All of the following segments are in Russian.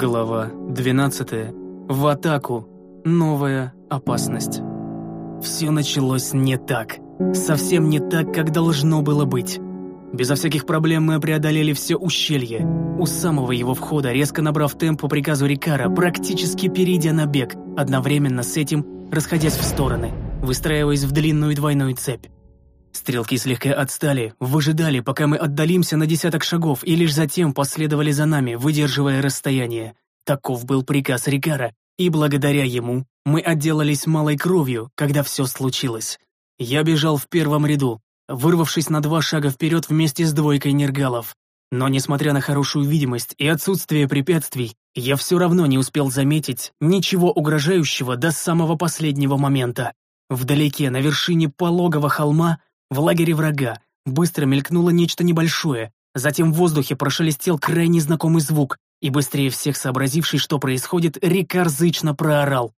Глава 12. В атаку. Новая опасность. Все началось не так. Совсем не так, как должно было быть. Безо всяких проблем мы преодолели все ущелье. У самого его входа, резко набрав темп по приказу Рикара, практически перейдя на бег, одновременно с этим расходясь в стороны, выстраиваясь в длинную двойную цепь. Стрелки слегка отстали, выжидали, пока мы отдалимся на десяток шагов, и лишь затем последовали за нами, выдерживая расстояние. Таков был приказ Рикара, и благодаря ему мы отделались малой кровью, когда все случилось. Я бежал в первом ряду, вырвавшись на два шага вперед вместе с двойкой нергалов. Но, несмотря на хорошую видимость и отсутствие препятствий, я все равно не успел заметить ничего угрожающего до самого последнего момента. Вдалеке, на вершине пологого холма, в лагере врага быстро мелькнуло нечто небольшое, затем в воздухе прошелестел крайне знакомый звук, и быстрее всех сообразивший, что происходит, Рикар зычно проорал.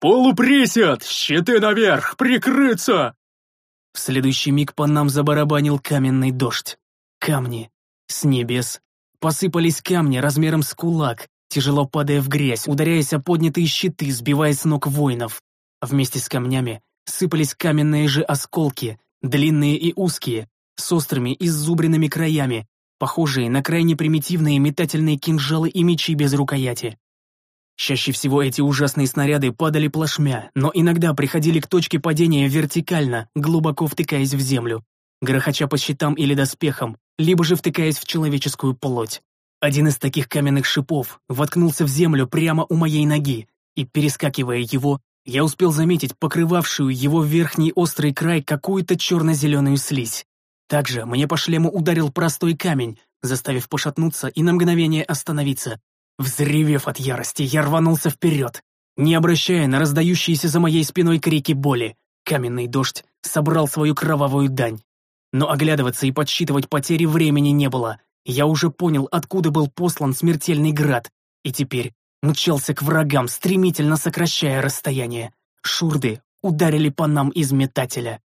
«Полуприсед! Щиты наверх! Прикрыться!» В следующий миг по нам забарабанил каменный дождь. Камни. С небес. Посыпались камни размером с кулак, тяжело падая в грязь, ударяясь о поднятые щиты, сбивая с ног воинов. Вместе с камнями сыпались каменные же осколки, длинные и узкие, с острыми и зубренными краями, похожие на крайне примитивные метательные кинжалы и мечи без рукояти. Чаще всего эти ужасные снаряды падали плашмя, но иногда приходили к точке падения вертикально, глубоко втыкаясь в землю, грохоча по щитам или доспехам, либо же втыкаясь в человеческую плоть. Один из таких каменных шипов воткнулся в землю прямо у моей ноги, и, перескакивая его, я успел заметить покрывавшую его верхний острый край какую-то черно-зеленую слизь. Также мне по шлему ударил простой камень, заставив пошатнуться и на мгновение остановиться. Взревев от ярости, я рванулся вперед, не обращая на раздающиеся за моей спиной крики боли. Каменный дождь собрал свою кровавую дань. Но оглядываться и подсчитывать потери времени не было. Я уже понял, откуда был послан смертельный град, и теперь мчался к врагам, стремительно сокращая расстояние. Шурды ударили по нам из метателя.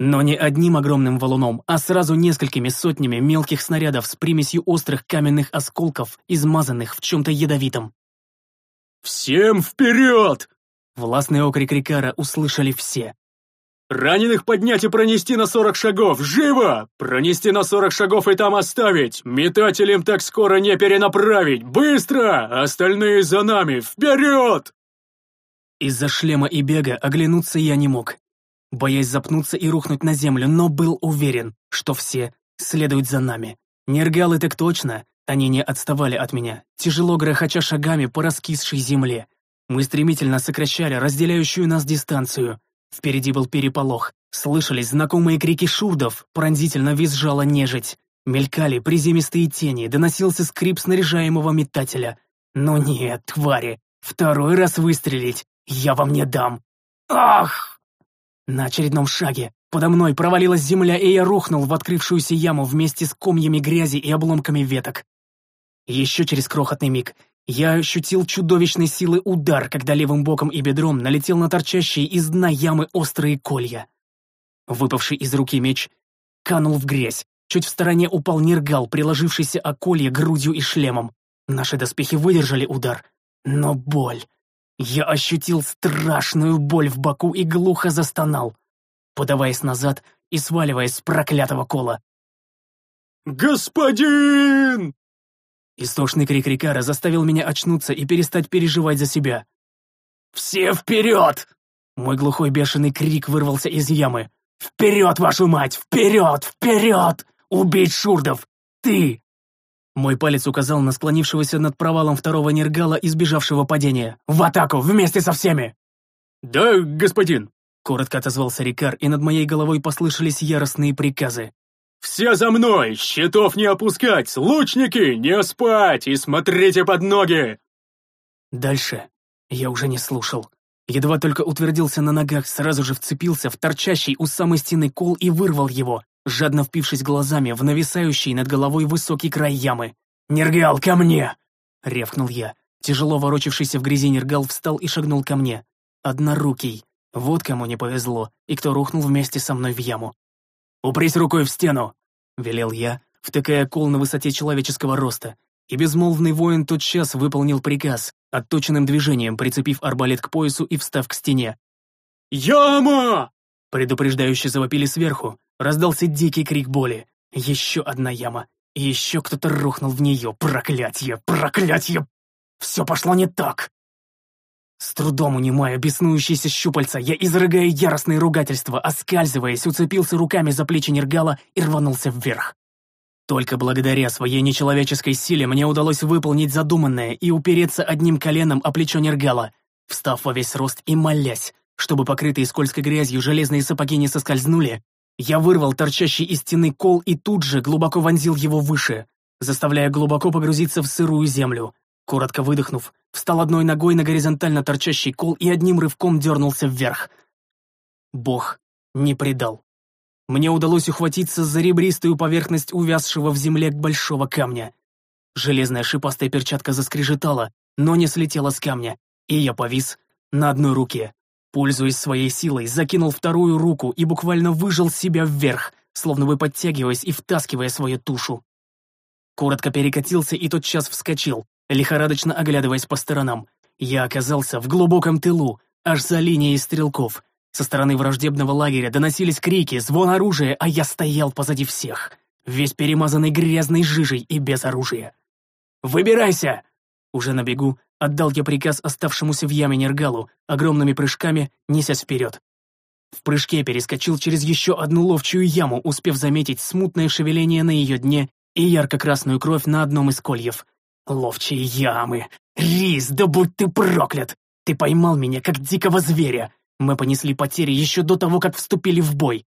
Но не одним огромным валуном, а сразу несколькими сотнями мелких снарядов с примесью острых каменных осколков, измазанных в чем-то ядовитом. «Всем вперед!» Властный окрик Рикара услышали все. «Раненых поднять и пронести на сорок шагов! Живо! Пронести на сорок шагов и там оставить! Метателям так скоро не перенаправить! Быстро! Остальные за нами! Вперед!» Из-за шлема и бега оглянуться я не мог, боясь запнуться и рухнуть на землю, но был уверен, что все следуют за нами. Нергалы так точно, они не отставали от меня, тяжело грохоча шагами по раскисшей земле. Мы стремительно сокращали разделяющую нас дистанцию. Впереди был переполох. Слышались знакомые крики шурдов, пронзительно визжала нежить. Мелькали приземистые тени, доносился скрип снаряжаемого метателя. Но нет, твари, второй раз выстрелить я вам не дам. Ах! На очередном шаге подо мной провалилась земля, и я рухнул в открывшуюся яму вместе с комьями грязи и обломками веток. Еще через крохотный миг я ощутил чудовищной силы удар, когда левым боком и бедром налетел на торчащие из дна ямы острые колья. Выпавший из руки меч канул в грязь. Чуть в стороне упал нергал, приложившийся о колье грудью и шлемом. Наши доспехи выдержали удар. Но боль... Я ощутил страшную боль в боку и глухо застонал, подаваясь назад и сваливаясь с проклятого кола. «Господин!» Истошный крик Рикара заставил меня очнуться и перестать переживать за себя. «Все вперед!» Мой глухой бешеный крик вырвался из ямы. «Вперед, вашу мать! Вперед! Вперед! Убить шурдов! Ты!» Мой палец указал на склонившегося над провалом второго нергала, избежавшего падения. «В атаку! Вместе со всеми!» «Да, господин!» Коротко отозвался Рикар, и над моей головой послышались яростные приказы. «Все за мной! Щитов не опускать! Лучники, не спать! И смотрите под ноги!» Дальше я уже не слушал. Едва только утвердился на ногах, сразу же вцепился в торчащий у самой стены кол и вырвал его, жадно впившись глазами в нависающий над головой высокий край ямы. «Нергал, ко мне!» — ревкнул я. Тяжело ворочившийся в грязи Нергал встал и шагнул ко мне. Однорукий. Вот кому не повезло, и кто рухнул вместе со мной в яму. «Упрись рукой в стену!» — велел я, втыкая кол на высоте человеческого роста. и безмолвный воин тотчас выполнил приказ, отточенным движением прицепив арбалет к поясу и встав к стене. «Яма!» Предупреждающе завопили сверху, раздался дикий крик боли. Еще одна яма, и еще кто-то рухнул в нее. Проклятье! Проклятье! Все пошло не так! С трудом унимая беснующиеся щупальца, я, изрыгая яростные ругательства, оскальзываясь, уцепился руками за плечи Нергала и рванулся вверх. Только благодаря своей нечеловеческой силе мне удалось выполнить задуманное и упереться одним коленом о плечо Нергала, встав во весь рост и молясь, чтобы покрытые скользкой грязью железные сапоги не соскользнули, я вырвал торчащий из стены кол и тут же глубоко вонзил его выше, заставляя глубоко погрузиться в сырую землю. Коротко выдохнув, встал одной ногой на горизонтально торчащий кол и одним рывком дернулся вверх. Бог не предал. Мне удалось ухватиться за ребристую поверхность увязшего в земле большого камня. Железная шипастая перчатка заскрежетала, но не слетела с камня, и я повис на одной руке. Пользуясь своей силой, закинул вторую руку и буквально выжил себя вверх, словно бы подтягиваясь и втаскивая свою тушу. Коротко перекатился и тотчас вскочил, лихорадочно оглядываясь по сторонам. Я оказался в глубоком тылу, аж за линией стрелков. Со стороны враждебного лагеря доносились крики, звон оружия, а я стоял позади всех, весь перемазанный грязной жижей и без оружия. «Выбирайся!» Уже на бегу отдал я приказ оставшемуся в яме Нергалу, огромными прыжками несясь вперед. В прыжке перескочил через еще одну ловчую яму, успев заметить смутное шевеление на ее дне и ярко-красную кровь на одном из кольев. Ловчие ямы! Рис, да будь ты проклят! Ты поймал меня, как дикого зверя! Мы понесли потери еще до того, как вступили в бой.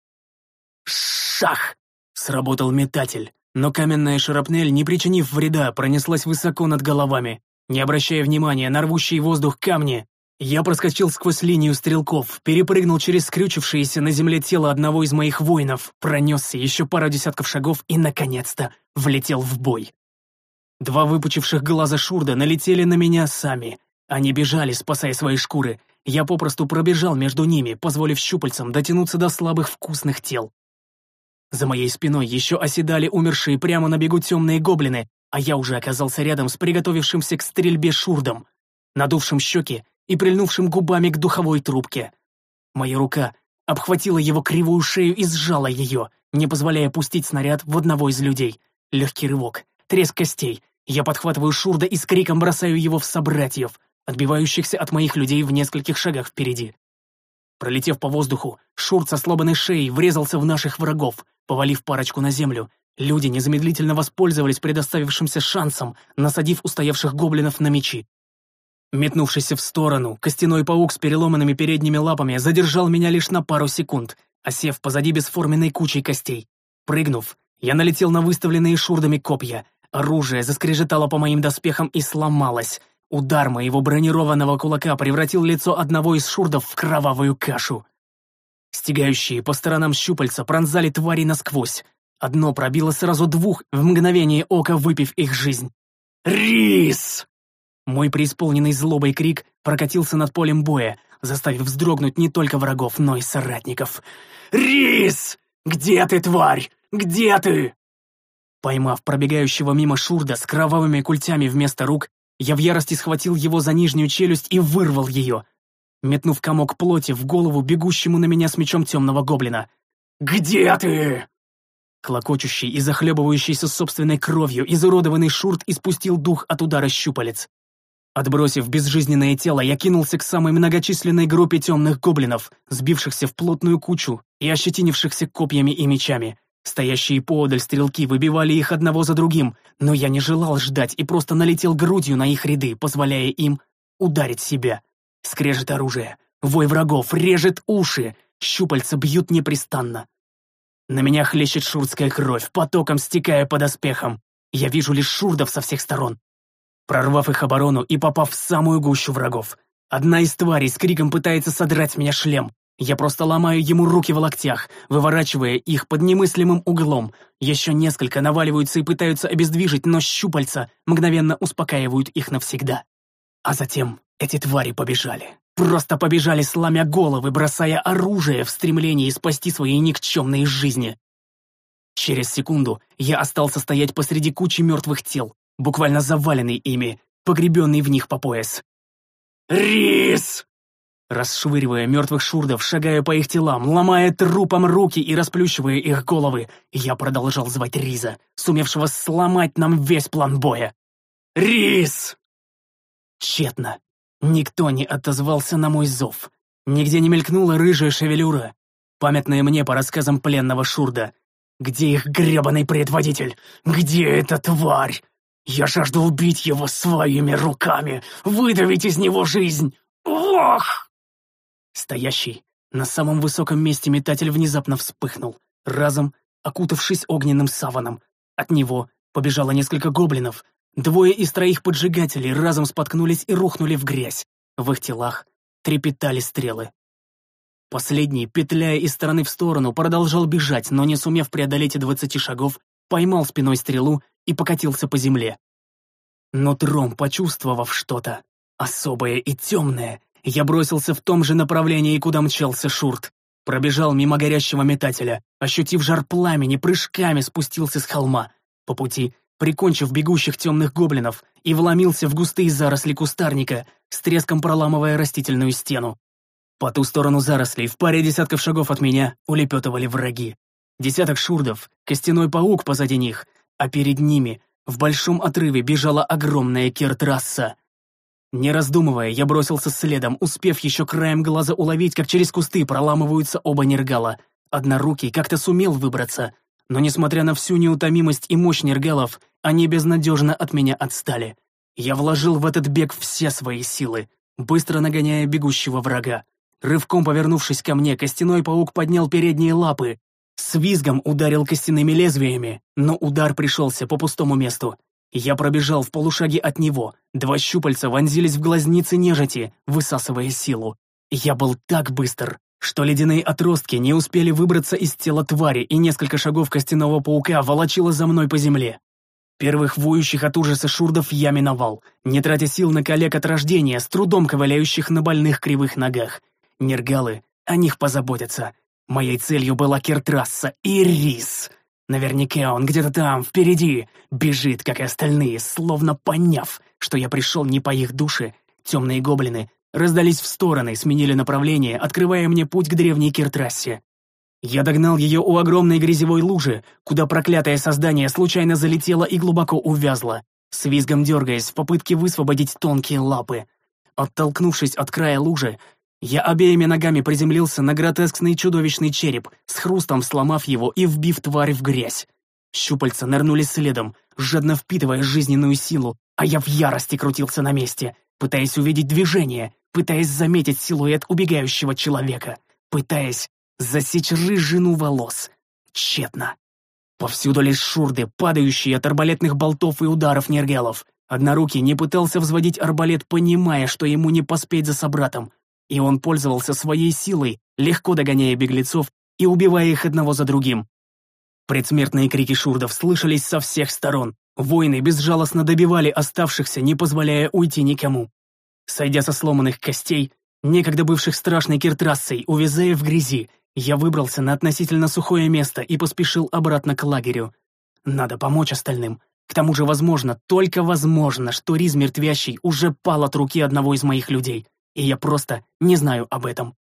Шах! Сработал метатель, но каменная шарапнель, не причинив вреда, пронеслась высоко над головами. Не обращая внимания на рвущий воздух камни, я проскочил сквозь линию стрелков, перепрыгнул через скрючившееся на земле тело одного из моих воинов, пронесся еще пару десятков шагов и, наконец-то, влетел в бой. Два выпучивших глаза Шурда налетели на меня сами. Они бежали, спасая свои шкуры. Я попросту пробежал между ними, позволив щупальцам дотянуться до слабых вкусных тел. За моей спиной еще оседали умершие прямо на бегу темные гоблины, а я уже оказался рядом с приготовившимся к стрельбе шурдом, надувшим щеки и прильнувшим губами к духовой трубке. Моя рука обхватила его кривую шею и сжала ее, не позволяя пустить снаряд в одного из людей. Легкий рывок, треск костей. Я подхватываю шурда и с криком бросаю его в собратьев, отбивающихся от моих людей в нескольких шагах впереди. Пролетев по воздуху, шурд со сломанной шеей врезался в наших врагов, повалив парочку на землю, Люди незамедлительно воспользовались предоставившимся шансом, насадив устоявших гоблинов на мечи. Метнувшийся в сторону, костяной паук с переломанными передними лапами задержал меня лишь на пару секунд, осев позади бесформенной кучей костей. Прыгнув, я налетел на выставленные шурдами копья. Оружие заскрежетало по моим доспехам и сломалось. Удар моего бронированного кулака превратил лицо одного из шурдов в кровавую кашу. Стегающие по сторонам щупальца пронзали твари насквозь. Одно пробило сразу двух, в мгновение ока выпив их жизнь. «Рис!» Мой преисполненный злобой крик прокатился над полем боя, заставив вздрогнуть не только врагов, но и соратников. «Рис! Где ты, тварь? Где ты?» Поймав пробегающего мимо Шурда с кровавыми культями вместо рук, я в ярости схватил его за нижнюю челюсть и вырвал ее, метнув комок плоти в голову бегущему на меня с мечом темного гоблина. «Где ты?» Клокочущий и захлебывающийся собственной кровью, изуродованный шурт испустил дух от удара щупалец. Отбросив безжизненное тело, я кинулся к самой многочисленной группе темных гоблинов, сбившихся в плотную кучу и ощетинившихся копьями и мечами. Стоящие поодаль стрелки выбивали их одного за другим, но я не желал ждать и просто налетел грудью на их ряды, позволяя им ударить себя. Скрежет оружие, вой врагов, режет уши, щупальца бьют непрестанно. На меня хлещет шурдская кровь, потоком стекая под оспехом. Я вижу лишь шурдов со всех сторон. Прорвав их оборону и попав в самую гущу врагов, одна из тварей с криком пытается содрать меня шлем. Я просто ломаю ему руки в локтях, выворачивая их под немыслимым углом. Еще несколько наваливаются и пытаются обездвижить, но щупальца мгновенно успокаивают их навсегда. А затем эти твари побежали. Просто побежали, сломя головы, бросая оружие в стремлении спасти свои никчемные жизни. Через секунду я остался стоять посреди кучи мертвых тел, буквально заваленный ими, погребенный в них по пояс. «Рис!» Расшвыривая мертвых шурдов, шагая по их телам, ломая трупом руки и расплющивая их головы, я продолжал звать Риза, сумевшего сломать нам весь план боя. «Рис!» Тщетно. Никто не отозвался на мой зов. Нигде не мелькнула рыжая шевелюра, памятная мне по рассказам пленного Шурда. Где их гребаный предводитель? Где эта тварь? Я жажду убить его своими руками, выдавить из него жизнь. Ох! Стоящий на самом высоком месте метатель внезапно вспыхнул, разом окутавшись огненным саваном. От него побежало несколько гоблинов. Двое из троих поджигателей разом споткнулись и рухнули в грязь. В их телах трепетали стрелы. Последний, петляя из стороны в сторону, продолжал бежать, но не сумев преодолеть двадцати шагов, поймал спиной стрелу и покатился по земле. Но Тром, почувствовав что-то, особое и темное, я бросился в том же направлении, куда мчался Шурт. Пробежал мимо горящего метателя, ощутив жар пламени, прыжками спустился с холма. По пути, прикончив бегущих темных гоблинов, и вломился в густые заросли кустарника, с треском проламывая растительную стену. По ту сторону зарослей, в паре десятков шагов от меня, улепетывали враги. Десяток шурдов, костяной паук позади них, а перед ними, в большом отрыве, бежала огромная киртрасса. Не раздумывая, я бросился следом, успев еще краем глаза уловить, как через кусты проламываются оба нергала. Однорукий как-то сумел выбраться, но, несмотря на всю неутомимость и мощь нергалов, они безнадежно от меня отстали. Я вложил в этот бег все свои силы, быстро нагоняя бегущего врага. Рывком повернувшись ко мне, костяной паук поднял передние лапы, с визгом ударил костяными лезвиями, но удар пришелся по пустому месту. Я пробежал в полушаге от него, два щупальца вонзились в глазницы нежити, высасывая силу. Я был так быстр, что ледяные отростки не успели выбраться из тела твари, и несколько шагов костяного паука волочило за мной по земле. Первых воющих от ужаса шурдов я миновал, не тратя сил на коллег от рождения, с трудом ковыляющих на больных кривых ногах. Нергалы о них позаботятся. Моей целью была Киртрасса и Рис. Наверняка он где-то там, впереди, бежит, как и остальные, словно поняв, что я пришел не по их душе. Темные гоблины раздались в стороны, сменили направление, открывая мне путь к древней Киртрассе. Я догнал ее у огромной грязевой лужи, куда проклятое создание случайно залетело и глубоко увязло, с визгом дергаясь в попытке высвободить тонкие лапы. Оттолкнувшись от края лужи, я обеими ногами приземлился на гротескный чудовищный череп, с хрустом сломав его и вбив тварь в грязь. Щупальца нырнули следом, жадно впитывая жизненную силу, а я в ярости крутился на месте, пытаясь увидеть движение, пытаясь заметить силуэт убегающего человека, пытаясь засечь рыжину волос. Тщетно. Повсюду лишь шурды, падающие от арбалетных болтов и ударов нергелов. Однорукий не пытался взводить арбалет, понимая, что ему не поспеть за собратом, и он пользовался своей силой, легко догоняя беглецов и убивая их одного за другим. Предсмертные крики шурдов слышались со всех сторон. Воины безжалостно добивали оставшихся, не позволяя уйти никому. Сойдя со сломанных костей, некогда бывших страшной киртрассой, увязая в грязи, я выбрался на относительно сухое место и поспешил обратно к лагерю. Надо помочь остальным. К тому же, возможно, только возможно, что Риз мертвящий уже пал от руки одного из моих людей и я просто не знаю об этом.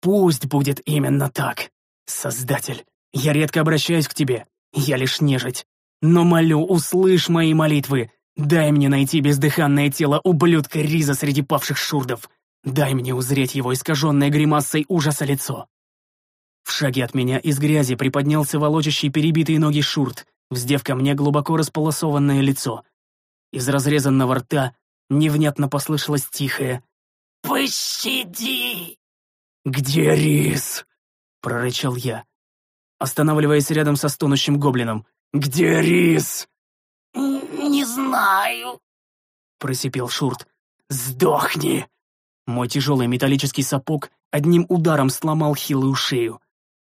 Пусть будет именно так. Создатель, я редко обращаюсь к тебе, я лишь нежить. Но молю, услышь мои молитвы. Дай мне найти бездыханное тело ублюдка Риза среди павших шурдов. Дай мне узреть его искаженное гримасой ужаса лицо. В шаге от меня из грязи приподнялся волочащий перебитые ноги шурт, вздев ко мне глубоко располосованное лицо. Из разрезанного рта невнятно послышалось тихое «Пощади!» «Где Рис?» — прорычал я, останавливаясь рядом со стонущим гоблином. «Где Рис?» «Не знаю», — просипел Шурт. «Сдохни!» Мой тяжелый металлический сапог одним ударом сломал хилую шею.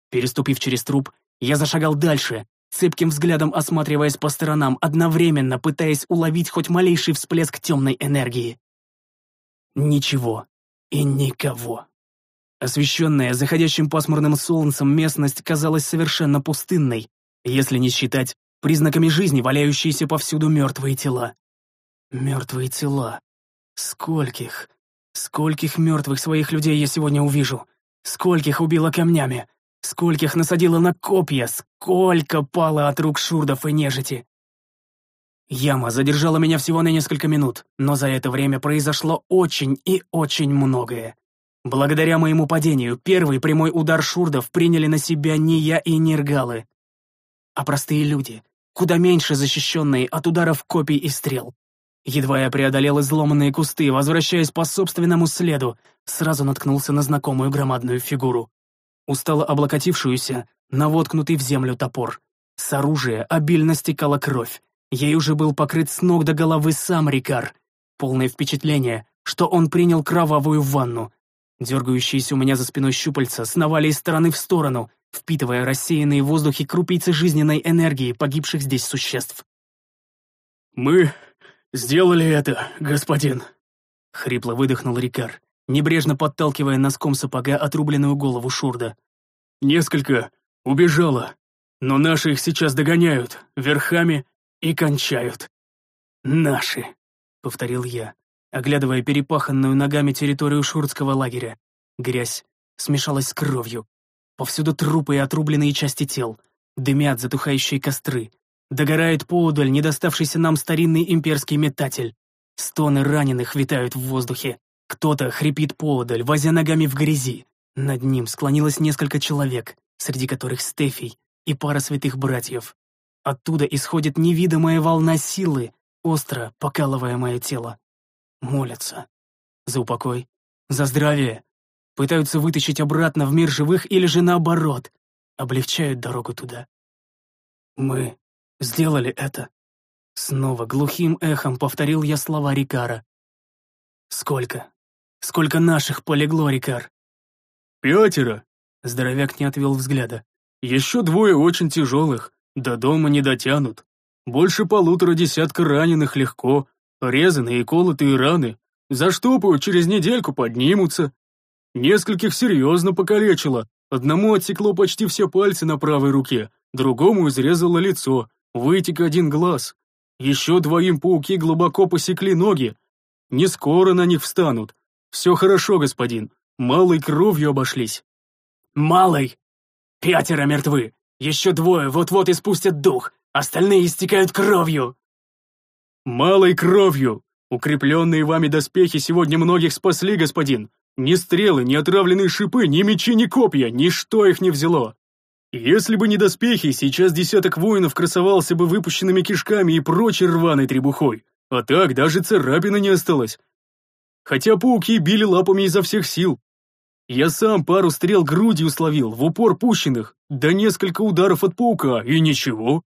Переступив через труп, я зашагал дальше, цепким взглядом осматриваясь по сторонам, одновременно пытаясь уловить хоть малейший всплеск темной энергии. Ничего и никого. Освещенная заходящим пасмурным солнцем местность казалась совершенно пустынной, если не считать признаками жизни валяющиеся повсюду мертвые тела. Мертвые тела. Скольких, скольких мертвых своих людей я сегодня увижу? Скольких убила камнями? Скольких насадила на копья? Сколько пало от рук шурдов и нежити? Яма задержала меня всего на несколько минут, но за это время произошло очень и очень многое. Благодаря моему падению, первый прямой удар шурдов приняли на себя не я и не ргалы, а простые люди, куда меньше защищенные от ударов копий и стрел. Едва я преодолел изломанные кусты, возвращаясь по собственному следу, сразу наткнулся на знакомую громадную фигуру. Устало облокотившуюся, навоткнутый в землю топор. С оружия обильно стекала кровь. Ей уже был покрыт с ног до головы сам Рикар. Полное впечатление, что он принял кровавую ванну. Дергающиеся у меня за спиной щупальца сновали из стороны в сторону, впитывая рассеянные в воздухе крупицы жизненной энергии погибших здесь существ. «Мы сделали это, господин», — хрипло выдохнул Рикар, небрежно подталкивая носком сапога отрубленную голову Шурда. «Несколько убежало, но наши их сейчас догоняют, верхами и кончают». «Наши», — повторил я, оглядывая перепаханную ногами территорию шурдского лагеря. Грязь смешалась с кровью. Повсюду трупы и отрубленные части тел. Дымят затухающие костры. Догорает поудаль недоставшийся нам старинный имперский метатель. Стоны раненых витают в воздухе. Кто-то хрипит поодаль, возя ногами в грязи. Над ним склонилось несколько человек, среди которых Стефий и пара святых братьев. Оттуда исходит невидимая волна силы, остро покалывая мое тело. Молятся. За упокой, за здравие. Пытаются вытащить обратно в мир живых или же наоборот, облегчают дорогу туда. Мы сделали это. Снова глухим эхом повторил я слова Рикара. Сколько? Сколько наших полегло, Рикар? Пятеро. Здоровяк не отвел взгляда. Еще двое очень тяжелых, до дома не дотянут. Больше полутора десятка раненых легко, резаные и колотые раны. Заштопают, через недельку поднимутся. Нескольких серьезно покалечило. Одному отсекло почти все пальцы на правой руке, другому изрезало лицо, вытек один глаз. Еще двоим пауки глубоко посекли ноги. Не скоро на них встанут. Все хорошо, господин. Малой кровью обошлись. Малой? Пятеро мертвы. Еще двое вот-вот испустят дух. Остальные истекают кровью. Малой кровью. Укрепленные вами доспехи сегодня многих спасли, господин. Ни стрелы, ни отравленные шипы, ни мечи, ни копья, ничто их не взяло. Если бы не доспехи, сейчас десяток воинов красовался бы выпущенными кишками и прочей рваной требухой. А так даже царапины не осталось. Хотя пауки били лапами изо всех сил. Я сам пару стрел грудью словил, в упор пущенных, да несколько ударов от паука, и ничего.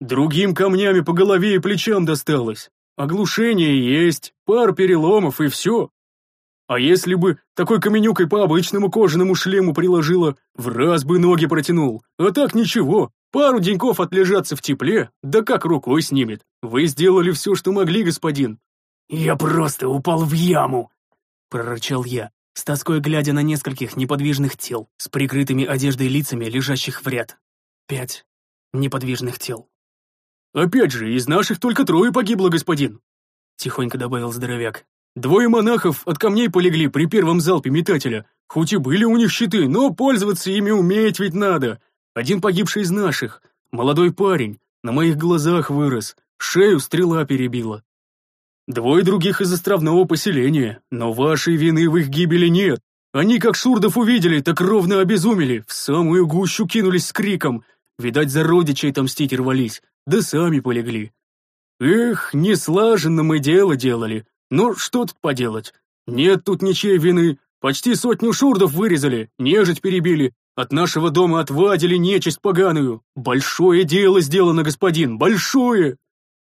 Другим камнями по голове и плечам досталось. Оглушение есть, пар переломов и все. А если бы такой каменюкой по обычному кожаному шлему приложила, в раз бы ноги протянул. А так ничего, пару деньков отлежаться в тепле, да как рукой снимет. Вы сделали все, что могли, господин. Я просто упал в яму, прорычал я, с тоской глядя на нескольких неподвижных тел, с прикрытыми одеждой лицами, лежащих в ряд. Пять неподвижных тел. «Опять же, из наших только трое погибло, господин», — тихонько добавил здоровяк. Двое монахов от камней полегли при первом залпе метателя. Хоть и были у них щиты, но пользоваться ими уметь ведь надо. Один погибший из наших, молодой парень, на моих глазах вырос, шею стрела перебила. Двое других из островного поселения, но вашей вины в их гибели нет. Они как шурдов увидели, так ровно обезумели, в самую гущу кинулись с криком. Видать, за родичей отомстить рвались, да сами полегли. Эх, неслаженно мы дело делали, ну, что тут поделать? Нет тут ничьей вины. Почти сотню шурдов вырезали, нежить перебили, от нашего дома отвадили нечисть поганую. Большое дело сделано, господин, большое!»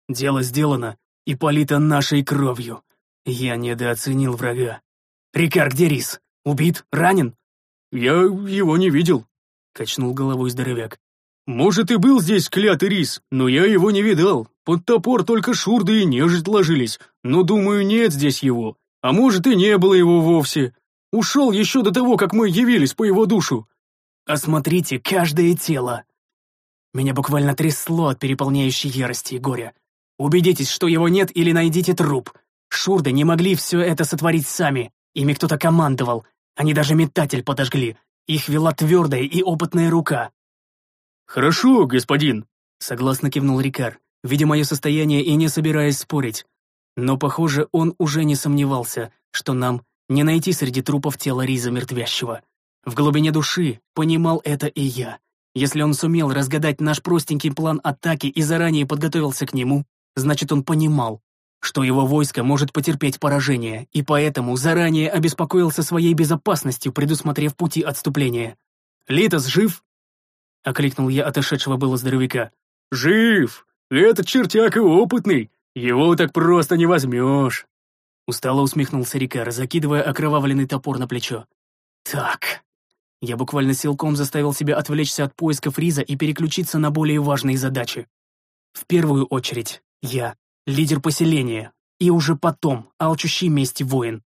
«Дело сделано и полито нашей кровью. Я недооценил врага. Рикар, где Рис? Убит? Ранен?» «Я его не видел», — качнул головой здоровяк. «Может, и был здесь клятый Рис, но я его не видал. Под топор только шурды и нежить ложились, но, думаю, нет здесь его. А может, и не было его вовсе. Ушел еще до того, как мы явились по его душу. Осмотрите каждое тело. Меня буквально трясло от переполняющей ярости и горя. Убедитесь, что его нет, или найдите труп. Шурды не могли все это сотворить сами. Ими кто-то командовал. Они даже метатель подожгли. Их вела твердая и опытная рука. «Хорошо, господин», — согласно кивнул Рикар, видя мое состояние и не собираясь спорить. Но, похоже, он уже не сомневался, что нам не найти среди трупов тело Риза мертвящего. В глубине души понимал это и я. Если он сумел разгадать наш простенький план атаки и заранее подготовился к нему, значит, он понимал, что его войско может потерпеть поражение, и поэтому заранее обеспокоился своей безопасностью, предусмотрев пути отступления. «Литос жив?» — окликнул я отошедшего было здоровяка. «Жив! Этот чертяк и опытный! Его так просто не возьмешь!» Устало усмехнулся Рикар, закидывая окровавленный топор на плечо. «Так...» Я буквально силком заставил себя отвлечься от поиска Фриза и переключиться на более важные задачи. В первую очередь, я лидер поселения, и уже потом алчущий мести воин.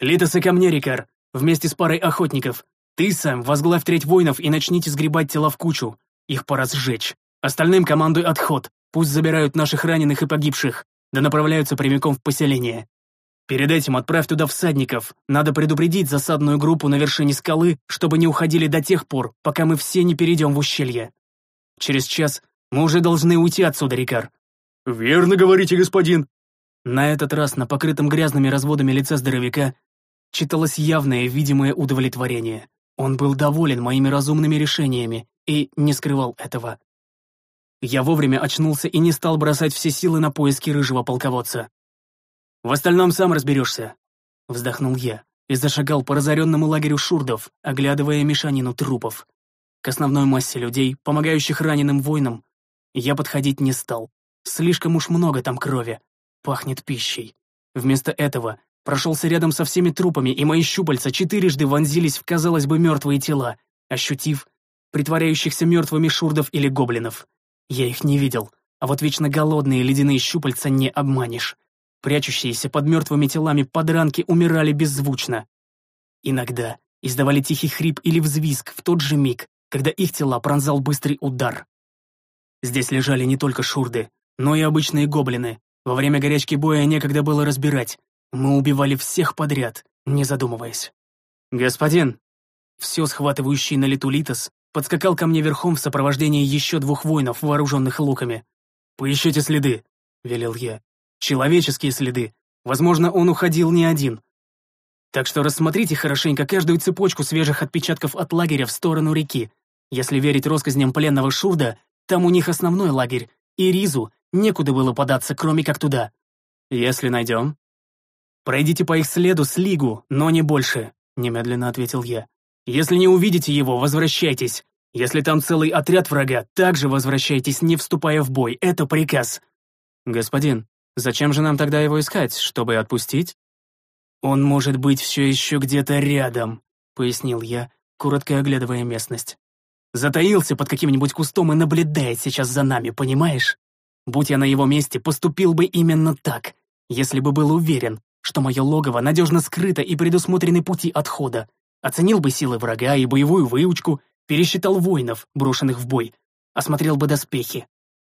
Литосы ко мне, Рикар, вместе с парой охотников. Ты сам возглавь треть воинов и начните сгребать тела в кучу. Их пора сжечь. Остальным командуй отход. Пусть забирают наших раненых и погибших, да направляются прямиком в поселение. Перед этим отправь туда всадников. Надо предупредить засадную группу на вершине скалы, чтобы не уходили до тех пор, пока мы все не перейдем в ущелье. Через час мы уже должны уйти отсюда, Рикар. «Верно говорите, господин!» На этот раз на покрытом грязными разводами лица здоровяка читалось явное видимое удовлетворение. Он был доволен моими разумными решениями и не скрывал этого. Я вовремя очнулся и не стал бросать все силы на поиски рыжего полководца. «В остальном сам разберешься», — вздохнул я и зашагал по разоренному лагерю шурдов, оглядывая мешанину трупов. К основной массе людей, помогающих раненым воинам, я подходить не стал. Слишком уж много там крови. Пахнет пищей. Вместо этого прошелся рядом со всеми трупами, и мои щупальца четырежды вонзились в, казалось бы, мертвые тела, ощутив притворяющихся мертвыми шурдов или гоблинов. Я их не видел, а вот вечно голодные ледяные щупальца не обманешь. Прячущиеся под мертвыми телами подранки умирали беззвучно. Иногда издавали тихий хрип или взвизг в тот же миг, когда их тела пронзал быстрый удар. Здесь лежали не только шурды, но и обычные гоблины. Во время горячки боя некогда было разбирать. Мы убивали всех подряд, не задумываясь. «Господин!» Все схватывающий на лету Литос подскакал ко мне верхом в сопровождении еще двух воинов, вооруженных луками. «Поищите следы», — велел я. «Человеческие следы. Возможно, он уходил не один. Так что рассмотрите хорошенько каждую цепочку свежих отпечатков от лагеря в сторону реки. Если верить россказням пленного Шурда, там у них основной лагерь, и Ризу Некуда было податься, кроме как туда. Если найдем. Пройдите по их следу с Лигу, но не больше, немедленно ответил я. Если не увидите его, возвращайтесь. Если там целый отряд врага, также возвращайтесь, не вступая в бой. Это приказ. Господин, зачем же нам тогда его искать, чтобы отпустить? Он может быть все еще где-то рядом, пояснил я, коротко оглядывая местность. Затаился под каким-нибудь кустом и наблюдает сейчас за нами, понимаешь? Будь я на его месте, поступил бы именно так, если бы был уверен, что мое логово надежно скрыто и предусмотрены пути отхода. Оценил бы силы врага и боевую выучку, пересчитал воинов, брошенных в бой, осмотрел бы доспехи.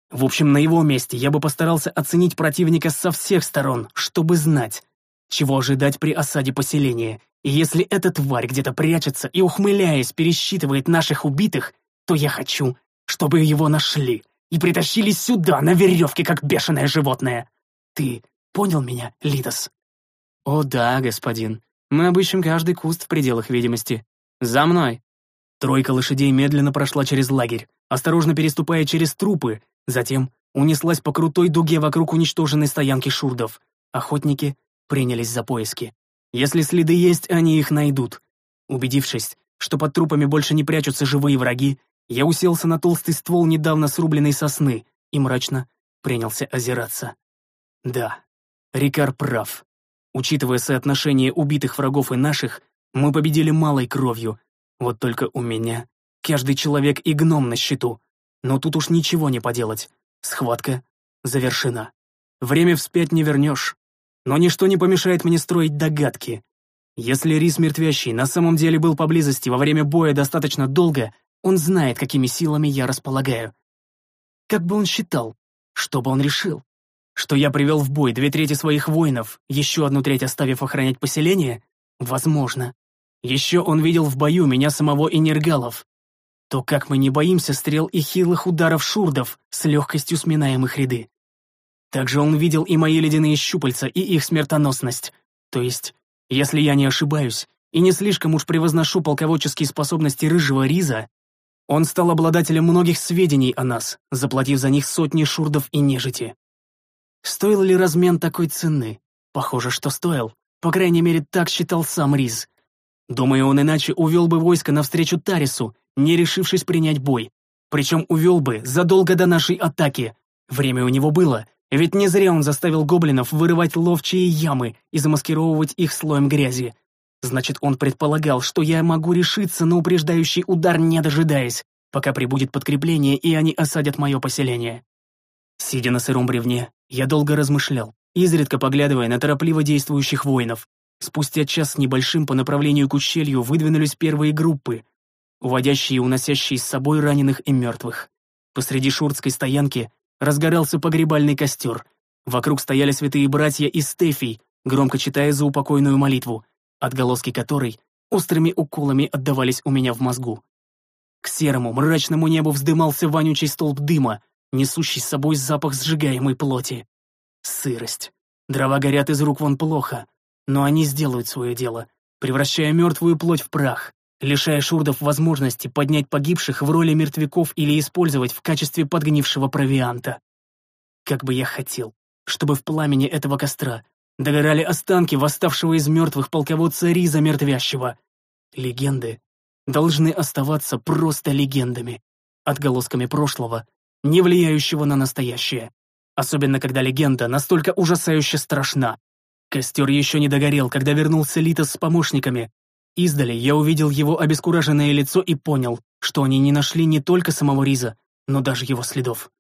В общем, на его месте я бы постарался оценить противника со всех сторон, чтобы знать, чего ожидать при осаде поселения. И если эта тварь где-то прячется и, ухмыляясь, пересчитывает наших убитых, то я хочу, чтобы его нашли и притащили сюда на веревке, как бешеное животное. Ты понял меня, Литос?» «О да, господин. Мы обыщем каждый куст в пределах видимости. За мной!» Тройка лошадей медленно прошла через лагерь, осторожно переступая через трупы, затем унеслась по крутой дуге вокруг уничтоженной стоянки шурдов. Охотники принялись за поиски. Если следы есть, они их найдут. Убедившись, что под трупами больше не прячутся живые враги, я уселся на толстый ствол недавно срубленной сосны и мрачно принялся озираться. Да, Рикар прав. Учитывая соотношение убитых врагов и наших, мы победили малой кровью. Вот только у меня каждый человек и гном на счету. Но тут уж ничего не поделать. Схватка завершена. Время вспять не вернешь. Но ничто не помешает мне строить догадки. Если Рис Мертвящий на самом деле был поблизости во время боя достаточно долго, он знает, какими силами я располагаю. Как бы он считал? Что бы он решил? Что я привел в бой две трети своих воинов, еще одну треть оставив охранять поселение? Возможно. Еще он видел в бою меня самого и Нергалов. То как мы не боимся стрел и хилых ударов шурдов, с легкостью сминаем их ряды. Также он видел и мои ледяные щупальца, и их смертоносность. То есть, если я не ошибаюсь, и не слишком уж превозношу полководческие способности рыжего Риза, он стал обладателем многих сведений о нас, заплатив за них сотни шурдов и нежити. Стоил ли размен такой цены? Похоже, что стоил. По крайней мере, так считал сам Риз. Думаю, он иначе увел бы войско навстречу Тарису, не решившись принять бой. Причем увел бы задолго до нашей атаки. Время у него было, ведь не зря он заставил гоблинов вырывать ловчие ямы и замаскировывать их слоем грязи. Значит, он предполагал, что я могу решиться на упреждающий удар, не дожидаясь, пока прибудет подкрепление и они осадят мое поселение. Сидя на сыром бревне, я долго размышлял, изредка поглядывая на торопливо действующих воинов. Спустя час с небольшим по направлению к ущелью выдвинулись первые группы, уводящие и уносящие с собой раненых и мертвых. Посреди шуртской стоянки разгорался погребальный костер. Вокруг стояли святые братья из Стефий, громко читая заупокойную молитву, отголоски которой острыми уколами отдавались у меня в мозгу. К серому, мрачному небу вздымался вонючий столб дыма, несущий с собой запах сжигаемой плоти. Сырость. Дрова горят из рук вон плохо, но они сделают свое дело, превращая мертвую плоть в прах, лишая шурдов возможности поднять погибших в роли мертвяков или использовать в качестве подгнившего провианта. Как бы я хотел, чтобы в пламени этого костра Догорали останки восставшего из мертвых полководца Риза Мертвящего. Легенды должны оставаться просто легендами, отголосками прошлого, не влияющего на настоящее. Особенно, когда легенда настолько ужасающе страшна. Костер еще не догорел, когда вернулся Литос с помощниками. Издали я увидел его обескураженное лицо и понял, что они не нашли не только самого Риза, но даже его следов.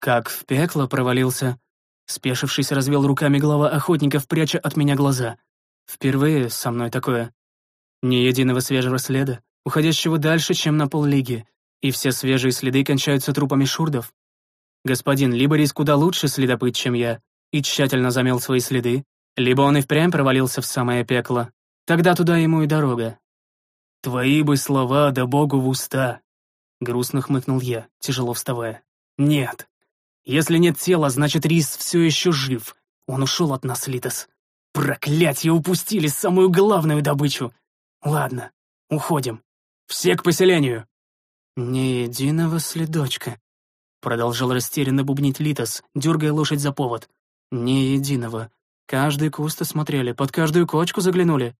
Как в пекло провалился, Спешившись, развел руками глава охотников, пряча от меня глаза. Впервые со мной такое. Ни единого свежего следа, уходящего дальше, чем на поллиги, и все свежие следы кончаются трупами шурдов. Господин либо Рис куда лучше следопыт, чем я, и тщательно замел свои следы, либо он и впрямь провалился в самое пекло. Тогда туда ему и дорога. «Твои бы слова да Богу в уста!» Грустно хмыкнул я, тяжело вставая. «Нет, если нет тела, значит, Рис все еще жив. Он ушел от нас, Литос. Проклятье, упустили самую главную добычу. Ладно, уходим. Все к поселению. Ни единого следочка. Продолжал растерянно бубнить Литос, дергая лошадь за повод. Ни единого. Каждый куст осмотрели, под каждую кочку заглянули.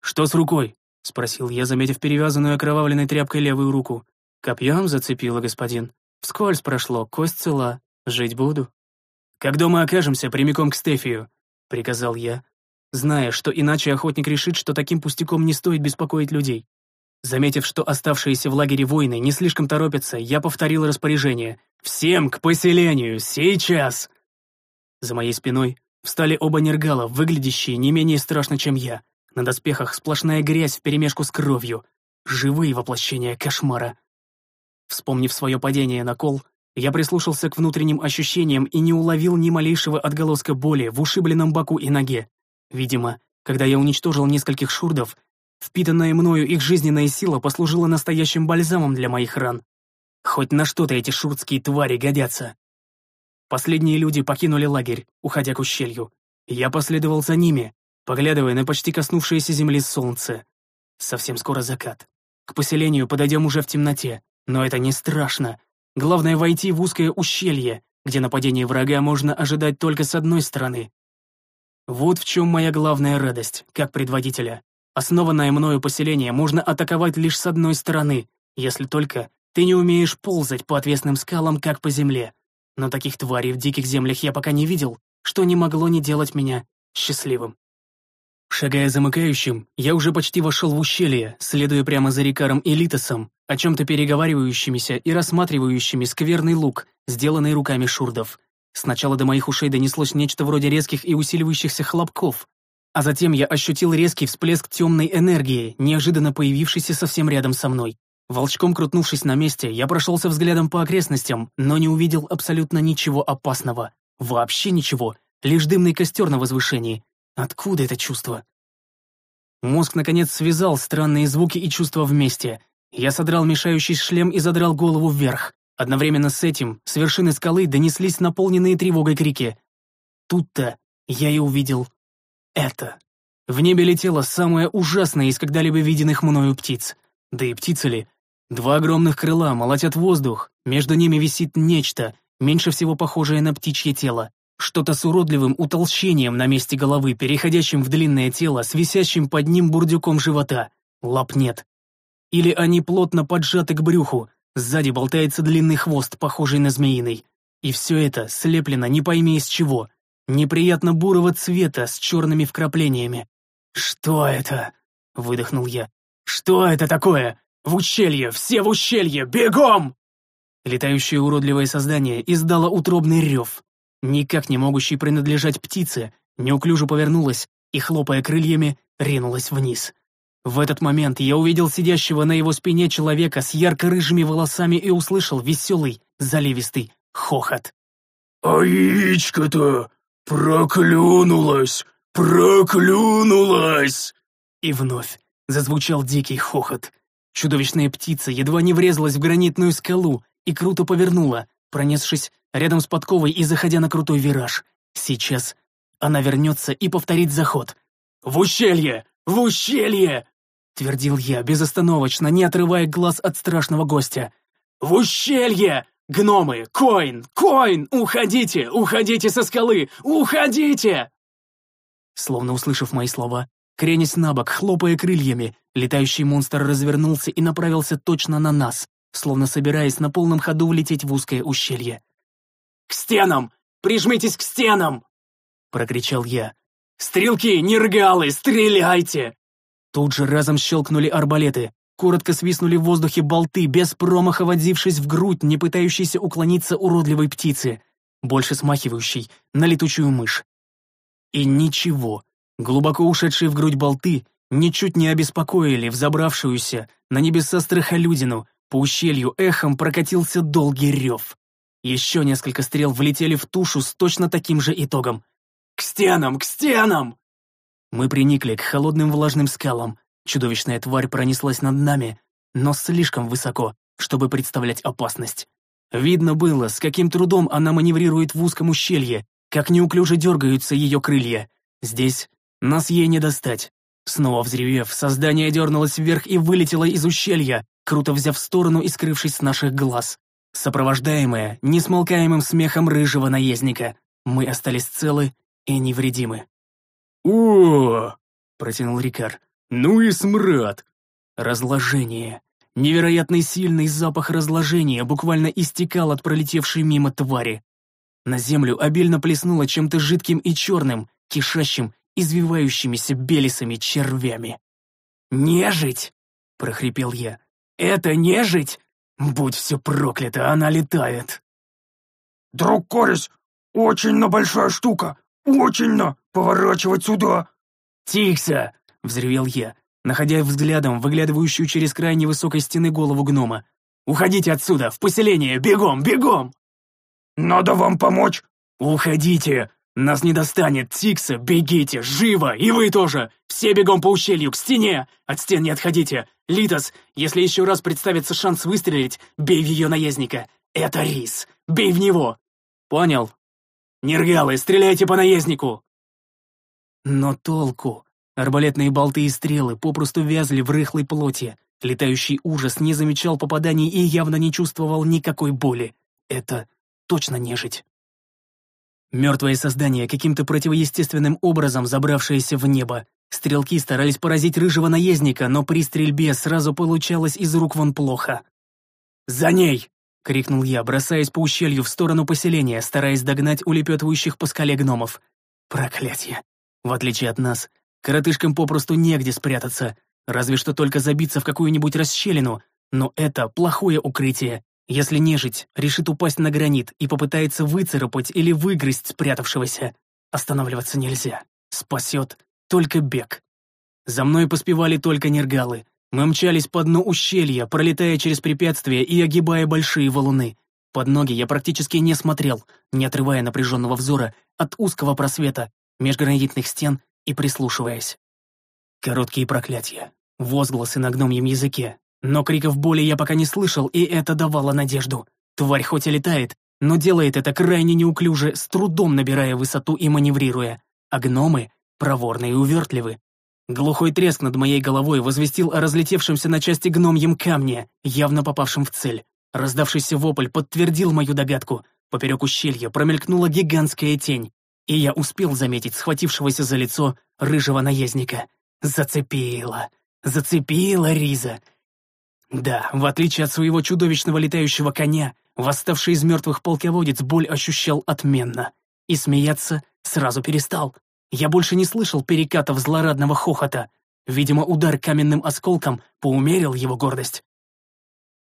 «Что с рукой?» — спросил я, заметив перевязанную окровавленной тряпкой левую руку. «Копьем зацепило, господин». Вскользь прошло, кость цела. Жить буду. «Как дома окажемся, прямиком к Стефию», — приказал я, зная, что иначе охотник решит, что таким пустяком не стоит беспокоить людей. Заметив, что оставшиеся в лагере воины не слишком торопятся, я повторил распоряжение. «Всем к поселению! Сейчас!» За моей спиной встали оба нергала, выглядящие не менее страшно, чем я. На доспехах сплошная грязь вперемешку с кровью. Живые воплощения кошмара. Вспомнив свое падение на кол, я прислушался к внутренним ощущениям и не уловил ни малейшего отголоска боли в ушибленном боку и ноге. Видимо, когда я уничтожил нескольких шурдов, впитанная мною их жизненная сила послужила настоящим бальзамом для моих ран. Хоть на что-то эти шурдские твари годятся. Последние люди покинули лагерь, уходя к ущелью. Я последовал за ними, поглядывая на почти коснувшееся земли солнце. Совсем скоро закат. К поселению подойдем уже в темноте. Но это не страшно. Главное войти в узкое ущелье, где нападение врага можно ожидать только с одной стороны. Вот в чем моя главная радость, как предводителя. Основанное мною поселение можно атаковать лишь с одной стороны, если только ты не умеешь ползать по отвесным скалам, как по земле. Но таких тварей в диких землях я пока не видел, что не могло не делать меня счастливым. Шагая замыкающим, я уже почти вошел в ущелье, следуя прямо за Рикаром и Литосом, о чем-то переговаривающимися и рассматривающими скверный лук, сделанный руками шурдов. Сначала до моих ушей донеслось нечто вроде резких и усиливающихся хлопков, а затем я ощутил резкий всплеск темной энергии, неожиданно появившийся совсем рядом со мной. Волчком крутнувшись на месте, я прошелся взглядом по окрестностям, но не увидел абсолютно ничего опасного. Вообще ничего, лишь дымный костер на возвышении. Откуда это чувство? Мозг, наконец, связал странные звуки и чувства вместе. Я содрал мешающий шлем и задрал голову вверх. Одновременно с этим с вершины скалы донеслись наполненные тревогой крики. Тут-то я и увидел это. В небе летело самое ужасное из когда-либо виденных мною птиц. Да и птицы ли? Два огромных крыла молотят воздух, между ними висит нечто, меньше всего похожее на птичье тело. Что-то с уродливым утолщением на месте головы, переходящим в длинное тело, с висящим под ним бурдюком живота. Лап нет. Или они плотно поджаты к брюху, сзади болтается длинный хвост, похожий на змеиный. И все это слеплено не пойми из чего. Неприятно бурого цвета с черными вкраплениями. «Что это?» — выдохнул я. «Что это такое? В ущелье! Все в ущелье! Бегом!» Летающее уродливое создание издало утробный рев. Никак не могущий принадлежать птице, неуклюже повернулась и, хлопая крыльями, ринулась вниз. В этот момент я увидел сидящего на его спине человека с ярко-рыжими волосами и услышал веселый, заливистый хохот. «А яичко-то проклюнулась! Проклюнулась!» И вновь зазвучал дикий хохот. Чудовищная птица едва не врезалась в гранитную скалу и круто повернула, пронесшись рядом с подковой и заходя на крутой вираж. Сейчас она вернется и повторит заход. «В ущелье! В ущелье!» — твердил я, безостановочно, не отрывая глаз от страшного гостя. «В ущелье! Гномы! Коин! Коин! Уходите! Уходите со скалы! Уходите!» Словно услышав мои слова, кренясь на бок, хлопая крыльями, летающий монстр развернулся и направился точно на нас, словно собираясь на полном ходу влететь в узкое ущелье. «К стенам! Прижмитесь к стенам!» — прокричал я. «Стрелки, нергалы, стреляйте!» Тут же разом щелкнули арбалеты, коротко свистнули в воздухе болты, без промаха водившись в грудь, не пытающейся уклониться уродливой птицы, больше смахивающей на летучую мышь. И ничего, глубоко ушедшие в грудь болты ничуть не обеспокоили взобравшуюся на небеса страхолюдину, по ущелью эхом прокатился долгий рев. Еще несколько стрел влетели в тушу с точно таким же итогом. «К стенам! К стенам!» Мы приникли к холодным влажным скалам. Чудовищная тварь пронеслась над нами, но слишком высоко, чтобы представлять опасность. Видно было, с каким трудом она маневрирует в узком ущелье, как неуклюже дергаются ее крылья. Здесь нас ей не достать. Снова взревев, создание дернулось вверх и вылетело из ущелья, круто взяв сторону и скрывшись с наших глаз. Сопровождаемые несмолкаемым смехом рыжего наездника, мы остались целы и невредимы. «О!» — протянул Рикар. «Ну и смрад!» Разложение. Невероятный сильный запах разложения буквально истекал от пролетевшей мимо твари. На землю обильно плеснуло чем-то жидким и черным, кишащим, извивающимися белесами червями. «Нежить!» — прохрипел я. «Это нежить? Будь все проклято, она летает!» «Друг Корис, очень-на большая штука! Очень-на! Поворачивать сюда!» «Тихся!» — взревел я, находя взглядом выглядывающую через край невысокой стены голову гнома. «Уходите отсюда! В поселение! Бегом! Бегом!» «Надо вам помочь!» «Уходите! Нас не достанет! Тикса, бегите! Живо! И вы тоже! Все бегом по ущелью, к стене! От стен не отходите! Литос, если еще раз представится шанс выстрелить, бей в ее наездника! Это Рис! Бей в него!» «Понял. Нергалы, стреляйте по наезднику!» Но толку? Арбалетные болты и стрелы попросту вязли в рыхлой плоти. Летающий ужас не замечал попаданий и явно не чувствовал никакой боли. Это точно нежить. Мертвое создание, каким-то противоестественным образом забравшееся в небо. Стрелки старались поразить рыжего наездника, но при стрельбе сразу получалось из рук вон плохо. «За ней!» — крикнул я, бросаясь по ущелью в сторону поселения, стараясь догнать улепетывающих по скале гномов. Проклятье! В отличие от нас, коротышкам попросту негде спрятаться, разве что только забиться в какую-нибудь расщелину, но это плохое укрытие. Если нежить решит упасть на гранит и попытается выцарапать или выгрызть спрятавшегося, останавливаться нельзя. Спасет только бег. За мной поспевали только нергалы. Мы мчались по дну ущелья, пролетая через препятствия и огибая большие валуны. Под ноги я практически не смотрел, не отрывая напряженного взора от узкого просвета межгранитных стен и прислушиваясь. Короткие проклятия, возгласы на гномьем языке. Но криков боли я пока не слышал, и это давало надежду. Тварь хоть и летает, но делает это крайне неуклюже, с трудом набирая высоту и маневрируя. А гномы проворные и увертливы. Глухой треск над моей головой возвестил о разлетевшемся на части гномьем камне, явно попавшем в цель. Раздавшийся вопль подтвердил мою догадку. Поперек ущелья промелькнула гигантская тень, и я успел заметить схватившегося за лицо рыжего наездника. Зацепила. Зацепила Риза. Да, в отличие от своего чудовищного летающего коня, восставший из мертвых полководец боль ощущал отменно. И смеяться сразу перестал. Я больше не слышал перекатов злорадного хохота. Видимо, удар каменным осколком поумерил его гордость.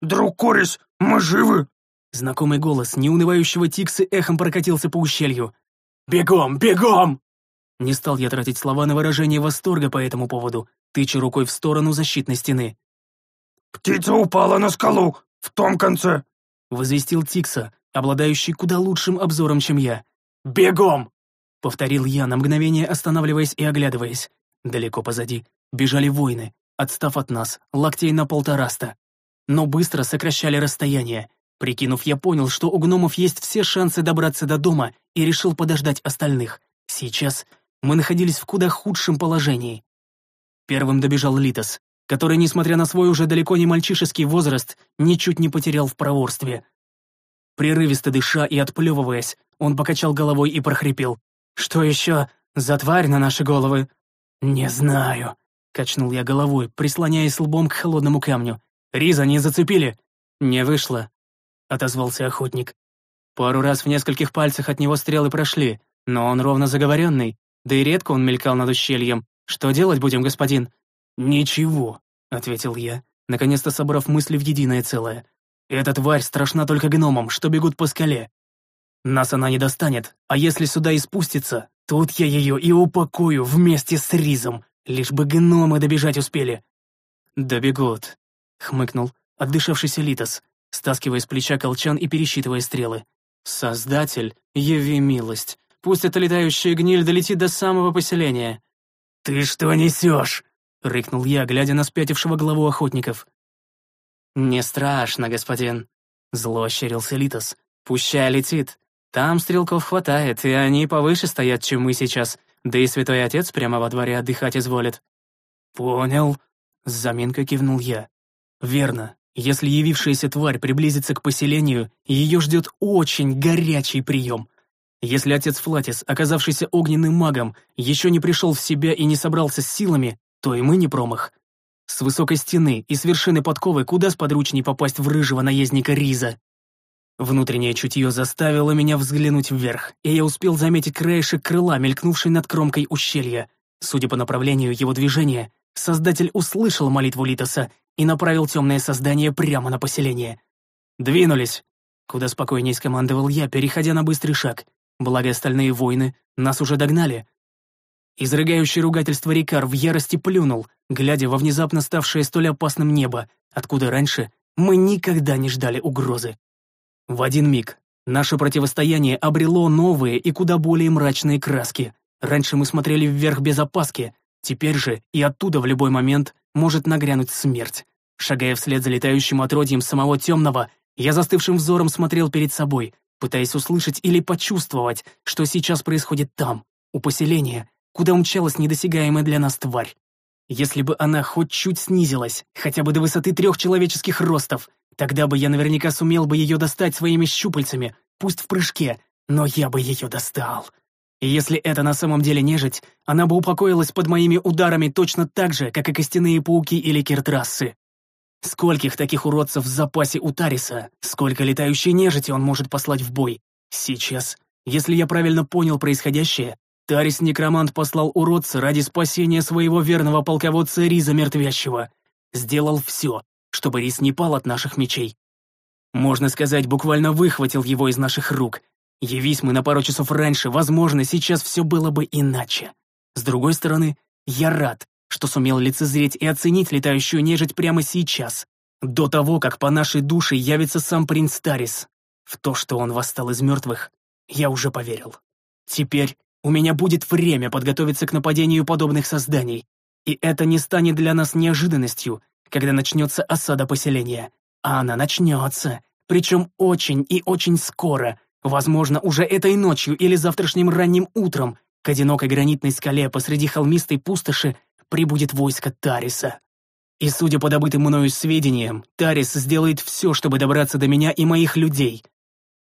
«Друг Корис, мы живы!» Знакомый голос неунывающего Тиксы эхом прокатился по ущелью. «Бегом, бегом!» Не стал я тратить слова на выражение восторга по этому поводу, тыча рукой в сторону защитной стены. «Птица упала на скалу, в том конце!» Возвестил Тикса, обладающий куда лучшим обзором, чем я. «Бегом!» Повторил я, на мгновение останавливаясь и оглядываясь. Далеко позади бежали воины, отстав от нас, локтей на полтораста. Но быстро сокращали расстояние. Прикинув, я понял, что у гномов есть все шансы добраться до дома и решил подождать остальных. Сейчас мы находились в куда худшем положении. Первым добежал Литос, который, несмотря на свой уже далеко не мальчишеский возраст, ничуть не потерял в проворстве. Прерывисто дыша и отплевываясь, он покачал головой и прохрипел. Что еще за тварь на наши головы? Не знаю. Качнул я головой, прислоняясь лбом к холодному камню. Риза не зацепили? Не вышло. Отозвался охотник. Пару раз в нескольких пальцах от него стрелы прошли, но он ровно заговоренный, да и редко он мелькал над ущельем. Что делать будем, господин? Ничего, ответил я, наконец-то собрав мысли в единое целое. Эта тварь страшна только гномам, что бегут по скале. Нас она не достанет, а если сюда и спустится, тут я ее и упакую вместе с Ризом, лишь бы гномы добежать успели. «Добегут», — хмыкнул отдышавшийся Литос, стаскивая с плеча колчан и пересчитывая стрелы. «Создатель, яви милость. Пусть эта летающая гниль долетит до самого поселения». «Ты что несешь?» — рыкнул я, глядя на спятившего главу охотников. «Не страшно, господин», — зло ощерился Литос. «Пущай летит. Там стрелков хватает, и они повыше стоят, чем мы сейчас, да и святой отец прямо во дворе отдыхать изволит». «Понял», — с заминкой кивнул я. «Верно. Если явившаяся тварь приблизится к поселению, ее ждет очень горячий прием. Если отец Флатис, оказавшийся огненным магом, еще не пришел в себя и не собрался с силами, то и мы не промах. С высокой стены и с вершины подковы куда сподручней попасть в рыжего наездника Риза. Внутреннее чутье заставило меня взглянуть вверх, и я успел заметить краешек крыла, мелькнувший над кромкой ущелья. Судя по направлению его движения, Создатель услышал молитву Литоса и направил темное создание прямо на поселение. «Двинулись!» Куда спокойнее скомандовал я, переходя на быстрый шаг. Благо остальные воины нас уже догнали. Изрыгающий ругательство Рикар в ярости плюнул, глядя во внезапно ставшее столь опасным небо, откуда раньше мы никогда не ждали угрозы. В один миг наше противостояние обрело новые и куда более мрачные краски. Раньше мы смотрели вверх без опаски, теперь же и оттуда в любой момент может нагрянуть смерть. Шагая вслед за летающим отродьем самого темного, я застывшим взором смотрел перед собой, пытаясь услышать или почувствовать, что сейчас происходит там, у поселения, куда умчалась недосягаемая для нас тварь. Если бы она хоть чуть снизилась, хотя бы до высоты трех человеческих ростов, Тогда бы я наверняка сумел бы ее достать своими щупальцами, пусть в прыжке, но я бы ее достал. И если это на самом деле нежить, она бы упокоилась под моими ударами точно так же, как и костяные пауки или киртрассы. Скольких таких уродцев в запасе у Тариса, сколько летающей нежити он может послать в бой. Сейчас, если я правильно понял происходящее, Тарис-некромант послал уродца ради спасения своего верного полководца Риза Мертвящего. Сделал все, чтобы рис не пал от наших мечей. Можно сказать, буквально выхватил его из наших рук. Явись мы на пару часов раньше, возможно, сейчас все было бы иначе. С другой стороны, я рад, что сумел лицезреть и оценить летающую нежить прямо сейчас, до того, как по нашей душе явится сам принц Тарис. В то, что он восстал из мертвых, я уже поверил. Теперь у меня будет время подготовиться к нападению подобных созданий, и это не станет для нас неожиданностью, когда начнется осада поселения. А она начнется, причем очень и очень скоро, возможно, уже этой ночью или завтрашним ранним утром, к одинокой гранитной скале посреди холмистой пустоши прибудет войско Тариса. И судя по добытым мною сведениям, Тарис сделает все, чтобы добраться до меня и моих людей.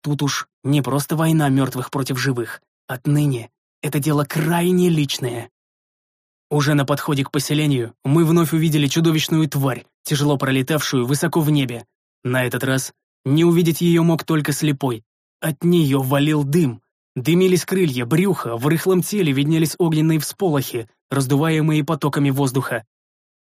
Тут уж не просто война мертвых против живых. Отныне это дело крайне личное. Уже на подходе к поселению мы вновь увидели чудовищную тварь, тяжело пролетавшую высоко в небе. На этот раз не увидеть ее мог только слепой. От нее валил дым. Дымились крылья, брюхо, в рыхлом теле виднелись огненные всполохи, раздуваемые потоками воздуха.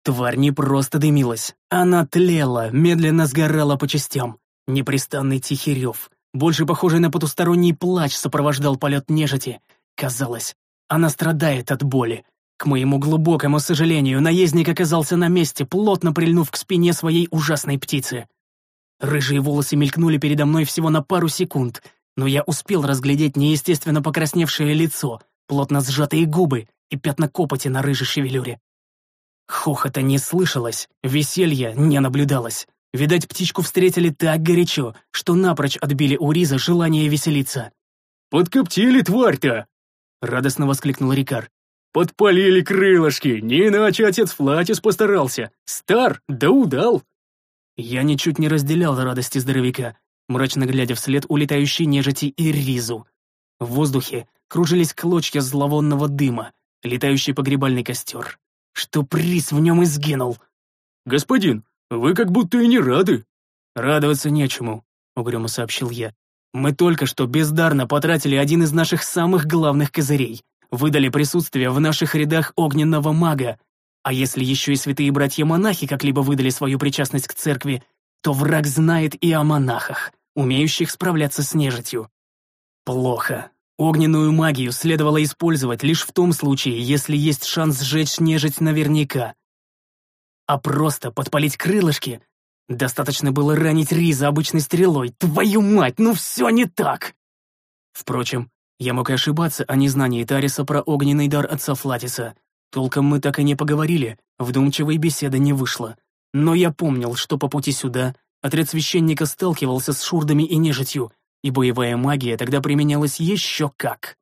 Тварь не просто дымилась, она тлела, медленно сгорала по частям. Непрестанный тихий рев, больше похожий на потусторонний плач, сопровождал полет нежити. Казалось, она страдает от боли. К моему глубокому сожалению, наездник оказался на месте, плотно прильнув к спине своей ужасной птицы. Рыжие волосы мелькнули передо мной всего на пару секунд, но я успел разглядеть неестественно покрасневшее лицо, плотно сжатые губы и пятна копоти на рыжей шевелюре. Хохота не слышалось, веселья не наблюдалось. Видать, птичку встретили так горячо, что напрочь отбили у Риза желание веселиться. «Подкоптили тварь-то!» — радостно воскликнул Рикар. «Подпалили крылышки, не иначе отец Флатис постарался. Стар, да удал!» Я ничуть не разделял радости здоровяка, мрачно глядя вслед улетающей нежити и Ризу. В воздухе кружились клочья зловонного дыма, летающий погребальный костер. Что приз в нем изгинул. «Господин, вы как будто и не рады». «Радоваться нечему», — угрюмо сообщил я. «Мы только что бездарно потратили один из наших самых главных козырей, выдали присутствие в наших рядах огненного мага, а если еще и святые братья-монахи как-либо выдали свою причастность к церкви, то враг знает и о монахах, умеющих справляться с нежитью. Плохо. Огненную магию следовало использовать лишь в том случае, если есть шанс сжечь нежить наверняка. А просто подпалить крылышки Достаточно было ранить Риза обычной стрелой. Твою мать, ну все не так! Впрочем, я мог и ошибаться о незнании Тариса про огненный дар отца Флатиса. Толком мы так и не поговорили, вдумчивой беседы не вышло. Но я помнил, что по пути сюда отряд священника сталкивался с шурдами и нежитью, и боевая магия тогда применялась еще как.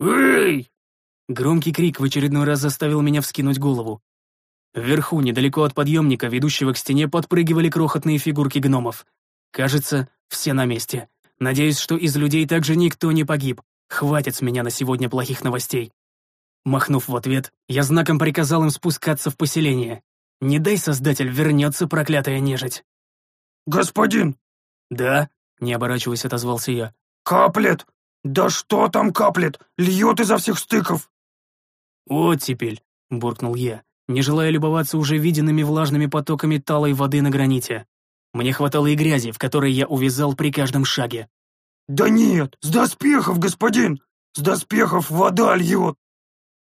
«Эй!» Громкий крик в очередной раз заставил меня вскинуть голову. Вверху, недалеко от подъемника, ведущего к стене, подпрыгивали крохотные фигурки гномов. Кажется, все на месте. Надеюсь, что из людей также никто не погиб. Хватит с меня на сегодня плохих новостей. Махнув в ответ, я знаком приказал им спускаться в поселение. Не дай, Создатель, вернется проклятая нежить. «Господин!» «Да?» — не оборачиваясь, отозвался я. «Каплет! Да что там каплет? Льет изо всех стыков!» «Оттепель!» — буркнул я, не желая любоваться уже виденными влажными потоками талой воды на граните. Мне хватало и грязи, в которой я увязал при каждом шаге. «Да нет, с доспехов, господин! С доспехов вода льет!»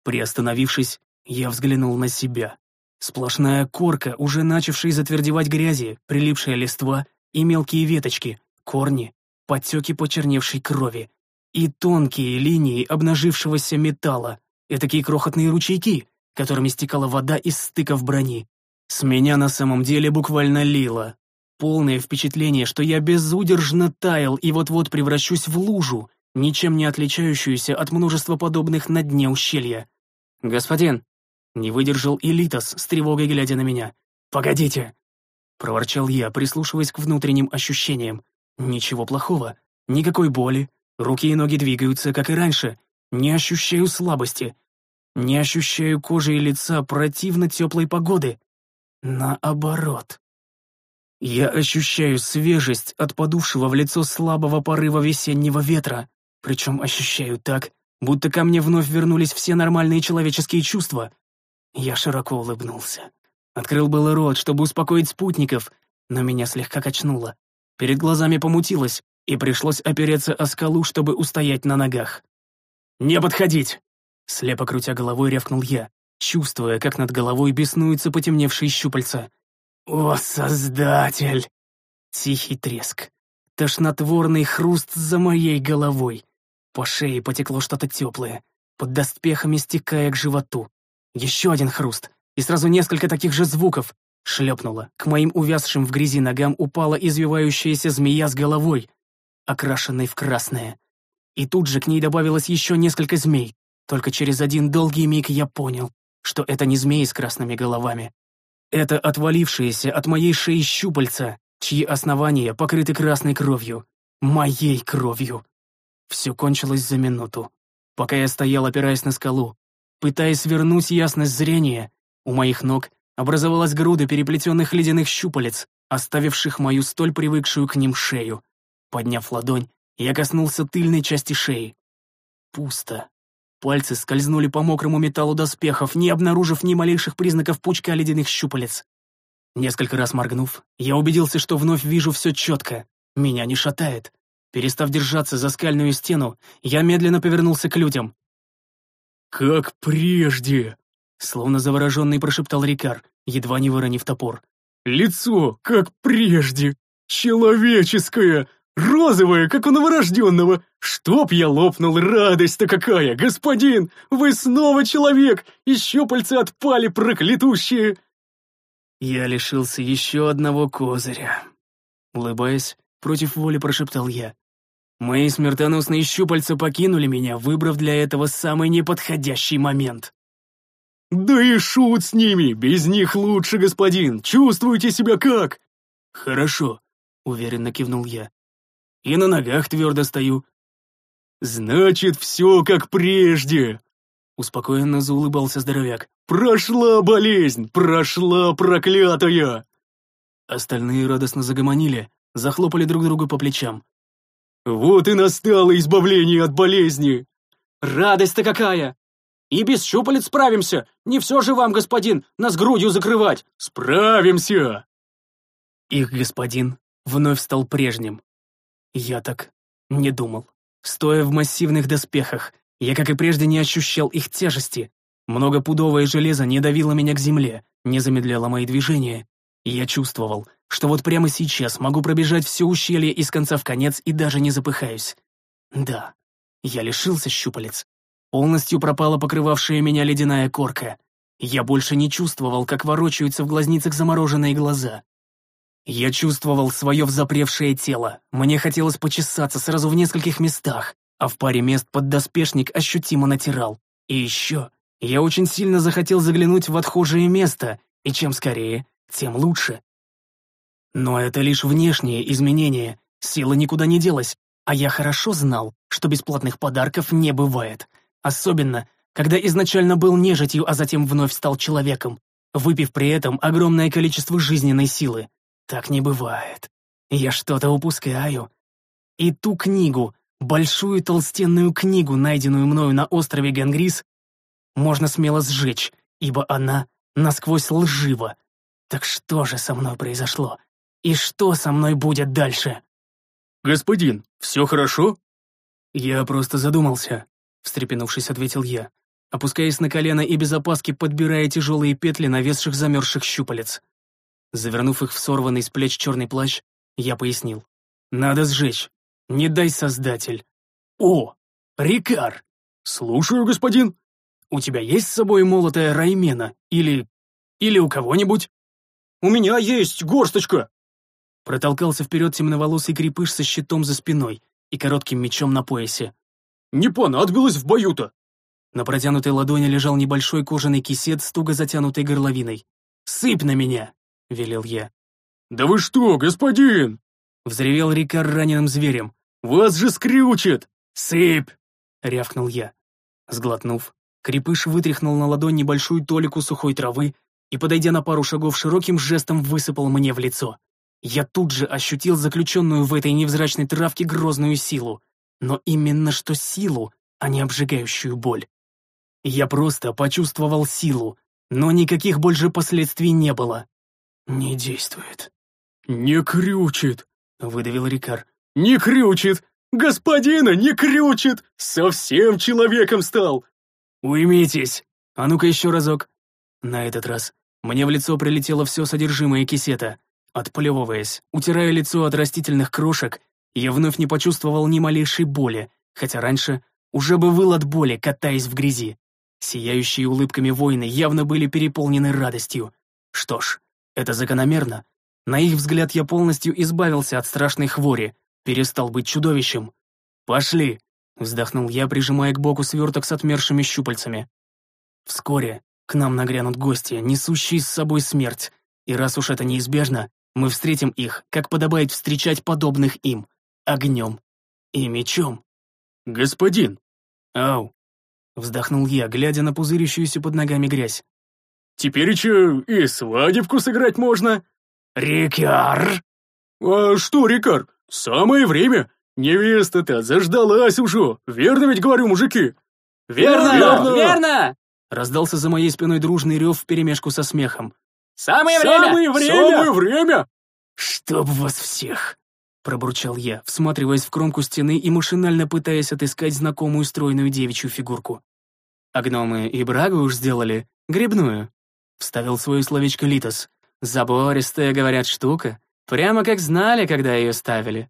Приостановившись, я взглянул на себя. Сплошная корка, уже начавшая затвердевать грязи, прилипшая листва и мелкие веточки, корни, подтеки почерневшей крови и тонкие линии обнажившегося металла, такие крохотные ручейки, которыми стекала вода из стыков брони. С меня на самом деле буквально лило. Полное впечатление, что я безудержно таял и вот-вот превращусь в лужу, ничем не отличающуюся от множества подобных на дне ущелья. «Господин!» — не выдержал Элитас, с тревогой глядя на меня. «Погодите!» — проворчал я, прислушиваясь к внутренним ощущениям. «Ничего плохого. Никакой боли. Руки и ноги двигаются, как и раньше. Не ощущаю слабости. Не ощущаю кожи и лица противно теплой погоды. Наоборот. Я ощущаю свежесть от подувшего в лицо слабого порыва весеннего ветра, причем ощущаю так, будто ко мне вновь вернулись все нормальные человеческие чувства. Я широко улыбнулся. Открыл было рот, чтобы успокоить спутников, но меня слегка качнуло. Перед глазами помутилось, и пришлось опереться о скалу, чтобы устоять на ногах. «Не подходить!» Слепо крутя головой, рявкнул я. чувствуя, как над головой беснуются потемневшие щупальца. «О, Создатель!» Тихий треск. Тошнотворный хруст за моей головой. По шее потекло что-то теплое, под доспехами стекая к животу. Еще один хруст, и сразу несколько таких же звуков. Шлепнуло. К моим увязшим в грязи ногам упала извивающаяся змея с головой, окрашенной в красное. И тут же к ней добавилось еще несколько змей. Только через один долгий миг я понял, что это не змеи с красными головами. Это отвалившиеся от моей шеи щупальца, чьи основания покрыты красной кровью. Моей кровью. Все кончилось за минуту. Пока я стоял, опираясь на скалу, пытаясь вернуть ясность зрения, у моих ног образовалась груда переплетенных ледяных щупалец, оставивших мою столь привыкшую к ним шею. Подняв ладонь, я коснулся тыльной части шеи. Пусто. Пальцы скользнули по мокрому металлу доспехов, не обнаружив ни малейших признаков пучка ледяных щупалец. Несколько раз моргнув, я убедился, что вновь вижу все четко. Меня не шатает. Перестав держаться за скальную стену, я медленно повернулся к людям. «Как прежде!» Словно завороженный прошептал Рикар, едва не выронив топор. «Лицо, как прежде! Человеческое! Розовое, как у новорожденного! Чтоб я лопнул, радость-то какая! Господин, вы снова человек! Еще пальцы отпали, проклятущие!» Я лишился еще одного козыря. Улыбаясь, против воли прошептал я. Мои смертоносные щупальца покинули меня, выбрав для этого самый неподходящий момент. «Да и шут с ними! Без них лучше, господин! Чувствуете себя как?» «Хорошо», — уверенно кивнул я. «И на ногах твердо стою». «Значит, все как прежде!» Успокоенно заулыбался здоровяк. «Прошла болезнь! Прошла проклятая!» Остальные радостно загомонили, захлопали друг другу по плечам. «Вот и настало избавление от болезни!» «Радость-то какая! И без щупалец справимся! Не все же вам, господин, нас грудью закрывать!» «Справимся!» Их господин вновь стал прежним. Я так не думал. Стоя в массивных доспехах, я, как и прежде, не ощущал их тяжести. Многопудовое железо не давило меня к земле, не замедляло мои движения. Я чувствовал, что вот прямо сейчас могу пробежать все ущелье из конца в конец и даже не запыхаюсь. Да, я лишился щупалец. Полностью пропала покрывавшая меня ледяная корка. Я больше не чувствовал, как ворочаются в глазницах замороженные глаза. Я чувствовал свое взапревшее тело. Мне хотелось почесаться сразу в нескольких местах, а в паре мест поддоспешник ощутимо натирал. И еще я очень сильно захотел заглянуть в отхожее место, и чем скорее, тем лучше. Но это лишь внешние изменения, сила никуда не делась, а я хорошо знал, что бесплатных подарков не бывает. Особенно, когда изначально был нежитью, а затем вновь стал человеком, выпив при этом огромное количество жизненной силы. Так не бывает. Я что-то упускаю. И ту книгу, большую толстенную книгу, найденную мною на острове Гангрис, можно смело сжечь, ибо она насквозь лжива. Так что же со мной произошло? И что со мной будет дальше? «Господин, все хорошо?» Я просто задумался, встрепенувшись, ответил я, опускаясь на колено и без опаски подбирая тяжелые петли навесших замерзших щупалец. Завернув их в сорванный с плеч черный плащ, я пояснил. «Надо сжечь. Не дай, Создатель». «О, Рикар!» «Слушаю, господин». «У тебя есть с собой молотая Раймена? Или... или у кого-нибудь?» «У меня есть горсточка!» Протолкался вперед темноволосый крепыш со щитом за спиной и коротким мечом на поясе. «Не понадобилось в бою-то!» На протянутой ладони лежал небольшой кожаный кисет с туго затянутой горловиной. «Сыпь на меня!» — велел я. «Да вы что, господин!» — взревел Рикар раненым зверем. «Вас же скрючит!» «Сыпь!» — рявкнул я. Сглотнув, крепыш вытряхнул на ладонь небольшую толику сухой травы и, подойдя на пару шагов широким жестом, высыпал мне в лицо. Я тут же ощутил заключенную в этой невзрачной травке грозную силу, но именно что силу, а не обжигающую боль. Я просто почувствовал силу, но никаких больше последствий не было. «Не действует». «Не крючит», — выдавил Рикар. «Не крючит! Господина не крючит! Совсем человеком стал!» «Уймитесь!» А ну-ка еще разок. На этот раз мне в лицо прилетело все содержимое кисета. Отплевываясь, утирая лицо от растительных крошек, я вновь не почувствовал ни малейшей боли, хотя раньше уже бы выл от боли, катаясь в грязи. Сияющие улыбками воины явно были переполнены радостью. Что ж, это закономерно. На их взгляд я полностью избавился от страшной хвори, перестал быть чудовищем. «Пошли!» — вздохнул я, прижимая к боку сверток с отмершими щупальцами. Вскоре к нам нагрянут гости, несущие с собой смерть, и раз уж это неизбежно, мы встретим их, как подобает встречать подобных им, огнем и мечом. «Господин!» «Ау!» — вздохнул я, глядя на пузырящуюся под ногами грязь. «Теперь еще и свадебку сыграть можно!» «Рикар!» «А что, Рикар, самое время! Невеста-то заждалась уже, верно ведь говорю, мужики?» «Верно! Верно! Верно! Раздался за моей спиной дружный рев вперемешку со смехом. Самое время! Самое время! Самое время! «Чтоб вас всех!» — пробурчал я, всматриваясь в кромку стены и машинально пытаясь отыскать знакомую стройную девичью фигурку. «А гномы и брагу уж сделали, грибную», — вставил свое словечко Литос. «Забористая, говорят, штука. Прямо как знали, когда ее ставили».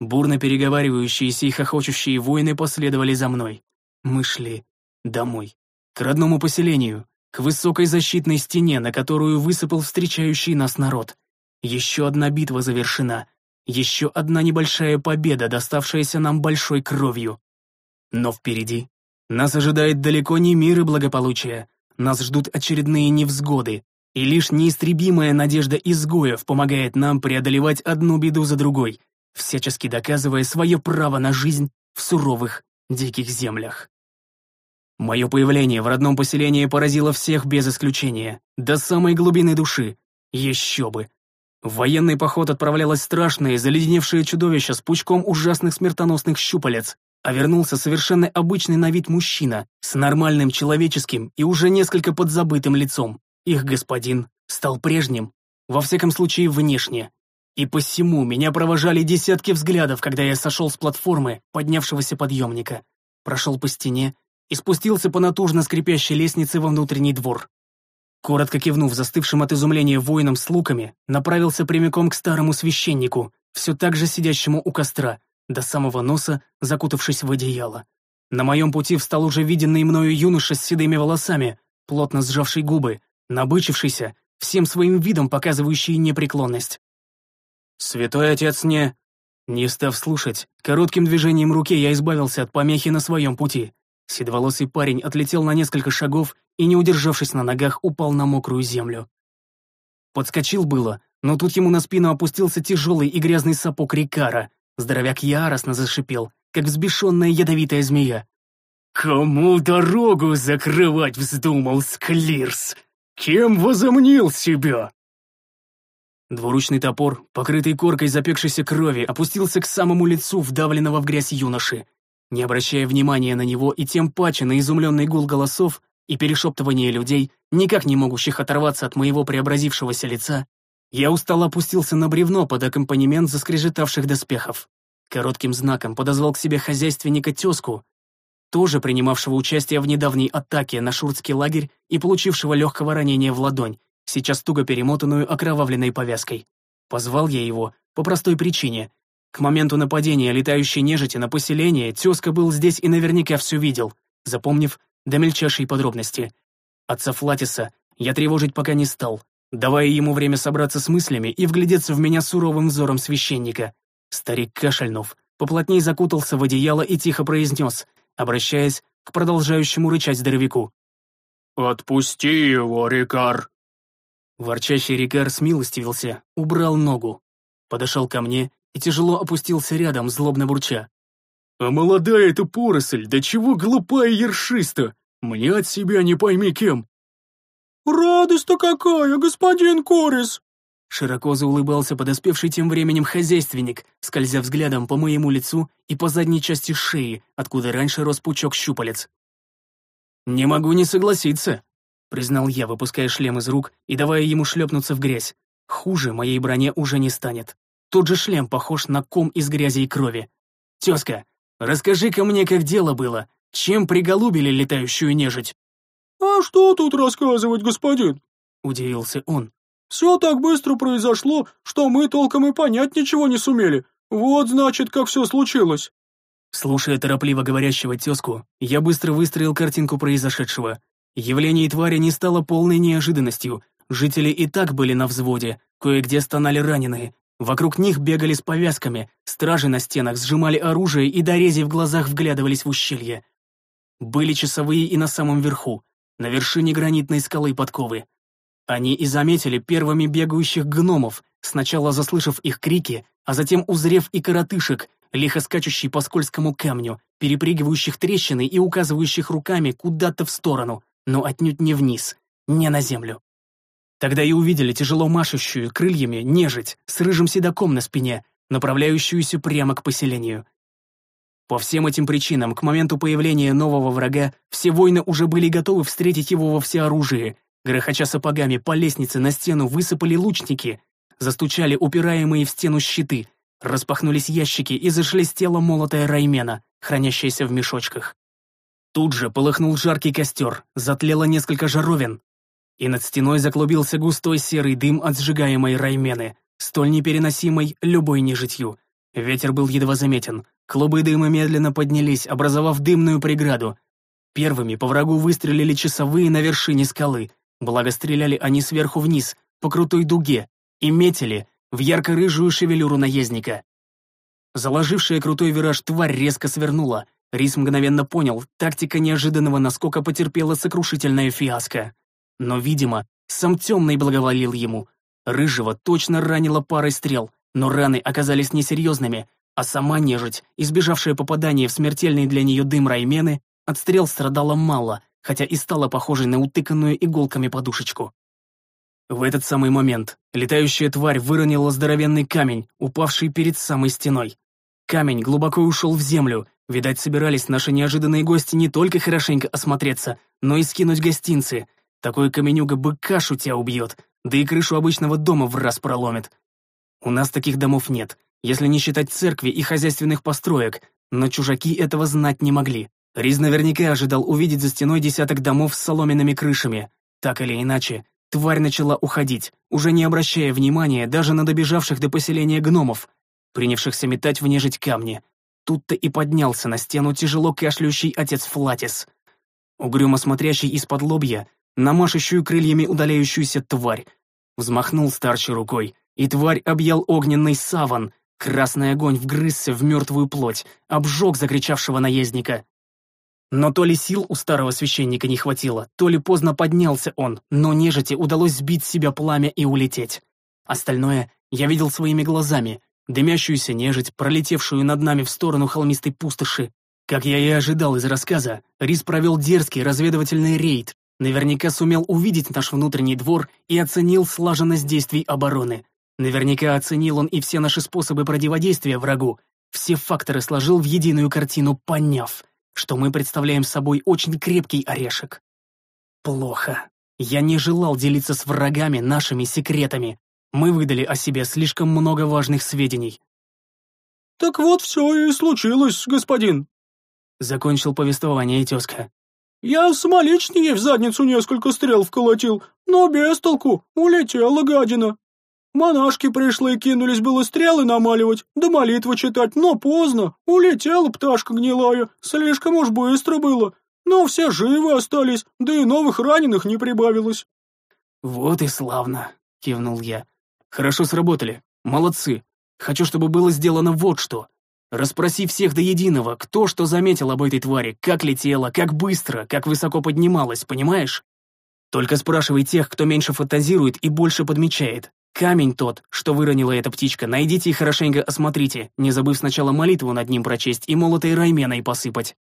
Бурно переговаривающиеся и хохочущие воины последовали за мной. Мы шли домой, к родному поселению, к высокой защитной стене, на которую высыпал встречающий нас народ. Еще одна битва завершена, еще одна небольшая победа, доставшаяся нам большой кровью. Но впереди нас ожидает далеко не мир и благополучие, нас ждут очередные невзгоды, и лишь неистребимая надежда изгоев помогает нам преодолевать одну беду за другой, всячески доказывая свое право на жизнь в суровых диких землях. Мое появление в родном поселении поразило всех без исключения, до самой глубины души. Еще бы. В военный поход отправлялось страшное, заледеневшее чудовище с пучком ужасных смертоносных щупалец, а вернулся совершенно обычный на вид мужчина с нормальным человеческим и уже несколько подзабытым лицом. Их господин стал прежним, во всяком случае внешне. И посему меня провожали десятки взглядов, когда я сошел с платформы поднявшегося подъемника, прошел по стене и спустился по натужно скрипящей лестнице во внутренний двор. Коротко кивнув застывшим от изумления воинам с луками, направился прямиком к старому священнику, все так же сидящему у костра, до самого носа закутавшись в одеяло. На моем пути встал уже виденный мною юноша с седыми волосами, плотно сжавший губы, набычившийся, всем своим видом показывающий непреклонность. «Святой отец не...» Не став слушать, коротким движением руки я избавился от помехи на своем пути. Седоволосый парень отлетел на несколько шагов и, не удержавшись на ногах, упал на мокрую землю. Подскочил было, но тут ему на спину опустился тяжелый и грязный сапог Рикара. Здоровяк яростно зашипел, как взбешенная ядовитая змея. «Кому дорогу закрывать вздумал, Склирс? Кем возомнил себя?» Двуручный топор, покрытый коркой запекшейся крови, опустился к самому лицу вдавленного в грязь юноши. Не обращая внимания на него и тем паче на изумленный гул голосов и перешептывание людей, никак не могущих оторваться от моего преобразившегося лица, я устало опустился на бревно под аккомпанемент заскрежетавших доспехов. Коротким знаком подозвал к себе хозяйственника тезку, тоже принимавшего участие в недавней атаке на шурцкий лагерь и получившего легкого ранения в ладонь, сейчас туго перемотанную окровавленной повязкой. Позвал я его по простой причине. К моменту нападения летающей нежити на поселение тезка был здесь и наверняка все видел, запомнив до мельчайшей подробности. Отца Флатиса я тревожить пока не стал, давая ему время собраться с мыслями и вглядеться в меня суровым взором священника. Старик кашельнув, поплотнее закутался в одеяло и тихо произнес, обращаясь к продолжающему рычать здоровяку. «Отпусти его, Рикар!» Ворчащий Рикар смилостивился, убрал ногу, подошел ко мне и тяжело опустился рядом, злобно бурча. «А молодая эта поросль, да чего глупая ершиста! Мне от себя не пойми кем!» «Радость-то какая, господин Корис!» Широко заулыбался подоспевший тем временем хозяйственник, скользя взглядом по моему лицу и по задней части шеи, откуда раньше рос пучок щупалец. «Не могу не согласиться», — признал я, выпуская шлем из рук и давая ему шлепнуться в грязь. Хуже моей броне уже не станет. Тот же шлем похож на ком из грязи и крови. «Тезка, расскажи-ка мне, как дело было. Чем приголубили летающую нежить?» «А что тут рассказывать, господин?» — удивился он. «Все так быстро произошло, что мы толком и понять ничего не сумели. Вот, значит, как все случилось». Слушая торопливо говорящего тезку, я быстро выстроил картинку произошедшего. Явление твари не стало полной неожиданностью. Жители и так были на взводе, кое-где стонали раненые. Вокруг них бегали с повязками, стражи на стенах сжимали оружие и дорези в глазах вглядывались в ущелье. Были часовые и на самом верху, на вершине гранитной скалы подковы. Они и заметили первыми бегающих гномов, сначала заслышав их крики, а затем узрев и коротышек, лихо скачущий по скользкому камню, перепрыгивающих трещины и указывающих руками куда-то в сторону, но отнюдь не вниз, не на землю. Тогда и увидели тяжело машущую крыльями нежить с рыжим седаком на спине, направляющуюся прямо к поселению. По всем этим причинам, к моменту появления нового врага, все воины уже были готовы встретить его во всеоружии. Грохоча сапогами по лестнице на стену высыпали лучники, застучали упираемые в стену щиты, распахнулись ящики и зашелестела молотая раймена, хранящаяся в мешочках. Тут же полыхнул жаркий костер, затлело несколько жаровин, и над стеной заклубился густой серый дым от сжигаемой раймены, столь непереносимой любой нежитью. Ветер был едва заметен, Клубы дыма медленно поднялись, образовав дымную преграду. Первыми по врагу выстрелили часовые на вершине скалы, благо стреляли они сверху вниз, по крутой дуге, и метили в ярко-рыжую шевелюру наездника. Заложившая крутой вираж тварь резко свернула. Рис мгновенно понял, тактика неожиданного наскока потерпела сокрушительное фиаско. Но, видимо, сам темный благоволил ему. Рыжего точно ранило парой стрел, но раны оказались несерьезными, а сама нежить, избежавшая попадания в смертельный для нее дым Раймены, от стрел страдала мало, хотя и стала похожей на утыканную иголками подушечку. В этот самый момент летающая тварь выронила здоровенный камень, упавший перед самой стеной. Камень глубоко ушел в землю, видать, собирались наши неожиданные гости не только хорошенько осмотреться, но и скинуть гостинцы. Такой каменюга быка шутя убьет, да и крышу обычного дома в раз проломит. У нас таких домов нет, если не считать церкви и хозяйственных построек, но чужаки этого знать не могли. Риз наверняка ожидал увидеть за стеной десяток домов с соломенными крышами. Так или иначе, тварь начала уходить, уже не обращая внимания даже на добежавших до поселения гномов, принявшихся метать в нежить камни. Тут-то и поднялся на стену тяжело кашляющий отец Флатис. Угрюмо смотрящий из-под лобья, намашущую крыльями удаляющуюся тварь. Взмахнул старшей рукой, и тварь объял огненный саван, Красный огонь вгрызся в мертвую плоть, обжег закричавшего наездника. Но то ли сил у старого священника не хватило, то ли поздно поднялся он, но нежити удалось сбить с себя пламя и улететь. Остальное я видел своими глазами, дымящуюся нежить, пролетевшую над нами в сторону холмистой пустоши. Как я и ожидал из рассказа, Рис провел дерзкий разведывательный рейд, наверняка сумел увидеть наш внутренний двор и оценил слаженность действий обороны. Наверняка оценил он и все наши способы противодействия врагу, все факторы сложил в единую картину, поняв, что мы представляем собой очень крепкий орешек. Плохо. Я не желал делиться с врагами нашими секретами. Мы выдали о себе слишком много важных сведений. «Так вот все и случилось, господин», — закончил повествование тезка. «Я самолично в задницу несколько стрел вколотил, но без толку, улетела гадина. Монашки пришли и кинулись было стрелы намаливать, да молитвы читать, но поздно. Улетела пташка гнилая, слишком уж быстро было. Но все живы остались, да и новых раненых не прибавилось». «Вот и славно», — кивнул я. «Хорошо сработали. Молодцы. Хочу, чтобы было сделано вот что. Распроси всех до единого, кто что заметил об этой твари, как летела, как быстро, как высоко поднималась, понимаешь? Только спрашивай тех, кто меньше фантазирует и больше подмечает. Камень тот, что выронила эта птичка, найдите и хорошенько осмотрите, не забыв сначала молитву над ним прочесть и молотой райменой посыпать.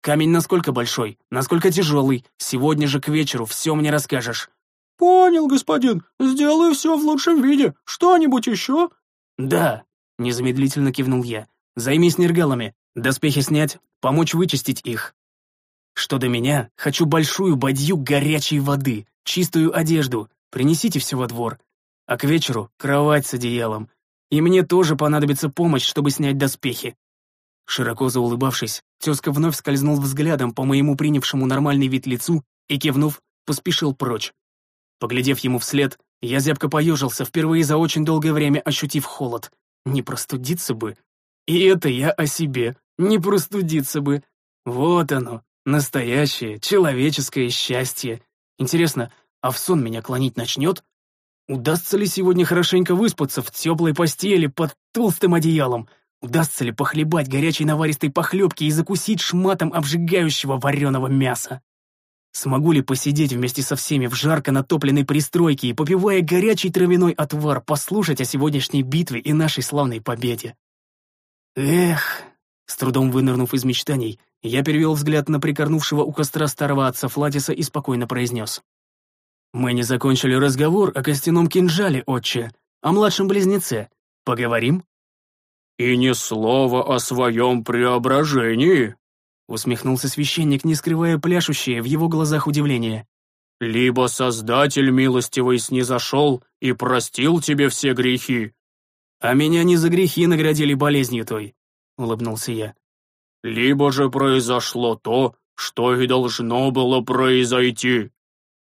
Камень насколько большой, насколько тяжелый, сегодня же к вечеру все мне расскажешь». «Понял, господин, сделаю все в лучшем виде. Что-нибудь еще?» «Да», — незамедлительно кивнул я. «Займись нергалами, доспехи снять, помочь вычистить их. Что до меня, хочу большую бадью горячей воды, чистую одежду, принесите все во двор, а к вечеру кровать с одеялом. И мне тоже понадобится помощь, чтобы снять доспехи. Широко заулыбавшись, тезка вновь скользнул взглядом по моему принявшему нормальный вид лицу и, кивнув, поспешил прочь. Поглядев ему вслед, я зябко поежился, впервые за очень долгое время ощутив холод. Не простудиться бы. И это я о себе. Не простудиться бы. Вот оно, настоящее, человеческое счастье. Интересно, а в сон меня клонить начнет? Удастся ли сегодня хорошенько выспаться в теплой постели под толстым одеялом? Удастся ли похлебать горячей наваристой похлебки и закусить шматом обжигающего вареного мяса? Смогу ли посидеть вместе со всеми в жарко натопленной пристройке и, попивая горячий травяной отвар, послушать о сегодняшней битве и нашей славной победе? Эх, с трудом вынырнув из мечтаний, я перевел взгляд на прикорнувшего у костра старого отца Флатиса и спокойно произнес. «Мы не закончили разговор о костяном кинжале, отче, о младшем близнеце. Поговорим?» «И ни слова о своем преображении», Усмехнулся священник, не скрывая пляшущее в его глазах удивление. «Либо Создатель милостивый снизошел и простил тебе все грехи». «А меня не за грехи наградили болезнью той», — улыбнулся я. «Либо же произошло то, что и должно было произойти».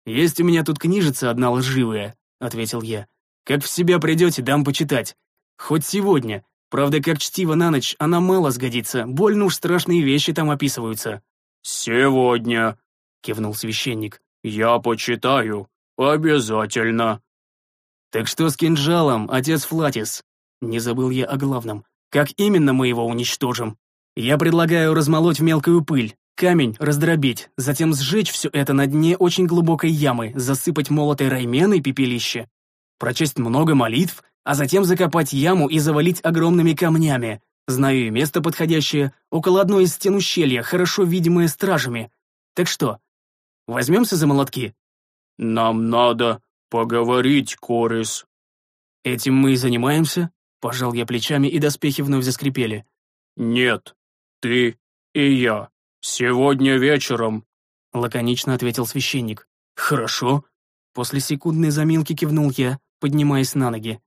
«Есть у меня тут книжица одна лживая», — ответил я. «Как в себя придете, дам почитать. Хоть сегодня, Правда, как чтиво на ночь, она мало сгодится, больно уж страшные вещи там описываются». «Сегодня», — кивнул священник. «Я почитаю. Обязательно». «Так что с кинжалом, отец Флатис?» Не забыл я о главном. «Как именно мы его уничтожим? Я предлагаю размолоть в мелкую пыль, камень раздробить, затем сжечь все это на дне очень глубокой ямы, засыпать молотой райменой пепелище, прочесть много молитв, а затем закопать яму и завалить огромными камнями. Знаю и место подходящее, около одной из стен ущелья, хорошо видимое стражами. Так что, возьмемся за молотки? Нам надо поговорить, Корис. Этим мы и занимаемся? Пожал я плечами, и доспехи вновь заскрипели. Нет, ты и я. Сегодня вечером. Лаконично ответил священник. Хорошо. После секундной заминки кивнул я, поднимаясь на ноги.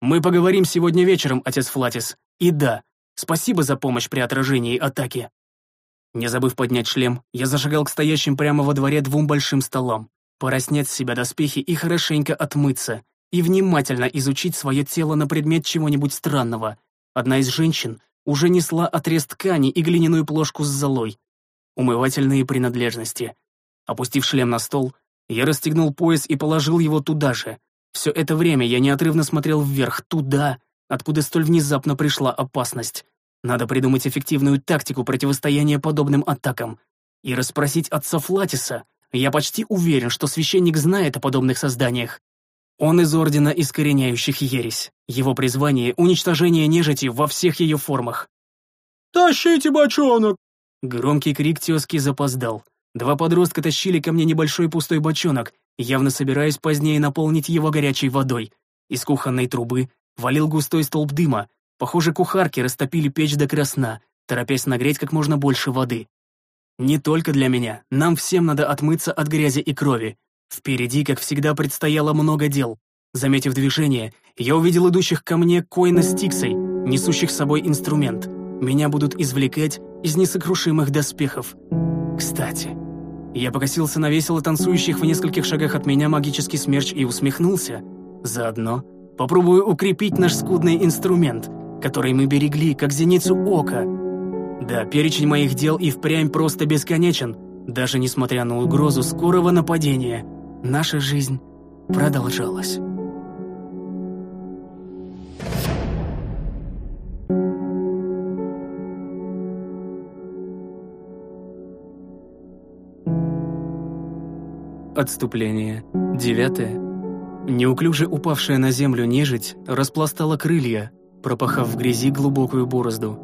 Мы поговорим сегодня вечером, отец Флатис. И да, спасибо за помощь при отражении атаки. Не забыв поднять шлем, я зашагал к стоящим прямо во дворе двум большим столам. Пора снять с себя доспехи и хорошенько отмыться, и внимательно изучить свое тело на предмет чего-нибудь странного. Одна из женщин уже несла отрез ткани и глиняную плошку с золой. Умывательные принадлежности. Опустив шлем на стол, я расстегнул пояс и положил его туда же, все это время я неотрывно смотрел вверх, туда, откуда столь внезапно пришла опасность. Надо придумать эффективную тактику противостояния подобным атакам. И расспросить отца Флатиса. Я почти уверен, что священник знает о подобных созданиях. Он из Ордена Искореняющих Ересь. Его призвание — уничтожение нежити во всех ее формах. «Тащите бочонок!» Громкий крик тезки запоздал. Два подростка тащили ко мне небольшой пустой бочонок, явно собираясь позднее наполнить его горячей водой. Из кухонной трубы валил густой столб дыма. Похоже, кухарки растопили печь до красна, торопясь нагреть как можно больше воды. Не только для меня, нам всем надо отмыться от грязи и крови. Впереди, как всегда, предстояло много дел. Заметив движение, я увидел идущих ко мне Койна с Тиксой, несущих с собой инструмент. Меня будут извлекать из несокрушимых доспехов. Кстати, я покосился на весело танцующих в нескольких шагах от меня магический смерч и усмехнулся. Заодно попробую укрепить наш скудный инструмент, который мы берегли, как зеницу ока. Да, перечень моих дел и впрямь просто бесконечен. Даже несмотря на угрозу скорого нападения, наша жизнь продолжалась. Отступление. Девятое. Неуклюже упавшая на землю нежить распластала крылья, пропахав в грязи глубокую борозду.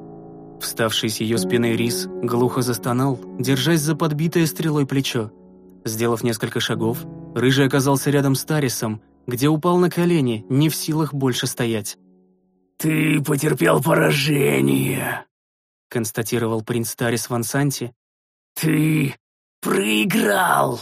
Вставший с ее спины рис глухо застонал, держась за подбитое стрелой плечо. Сделав несколько шагов, Рыжий оказался рядом с Тарисом, где упал на колени, не в силах больше стоять. «Ты потерпел поражение», — констатировал принц Тарис Вансанти. «Ты проиграл».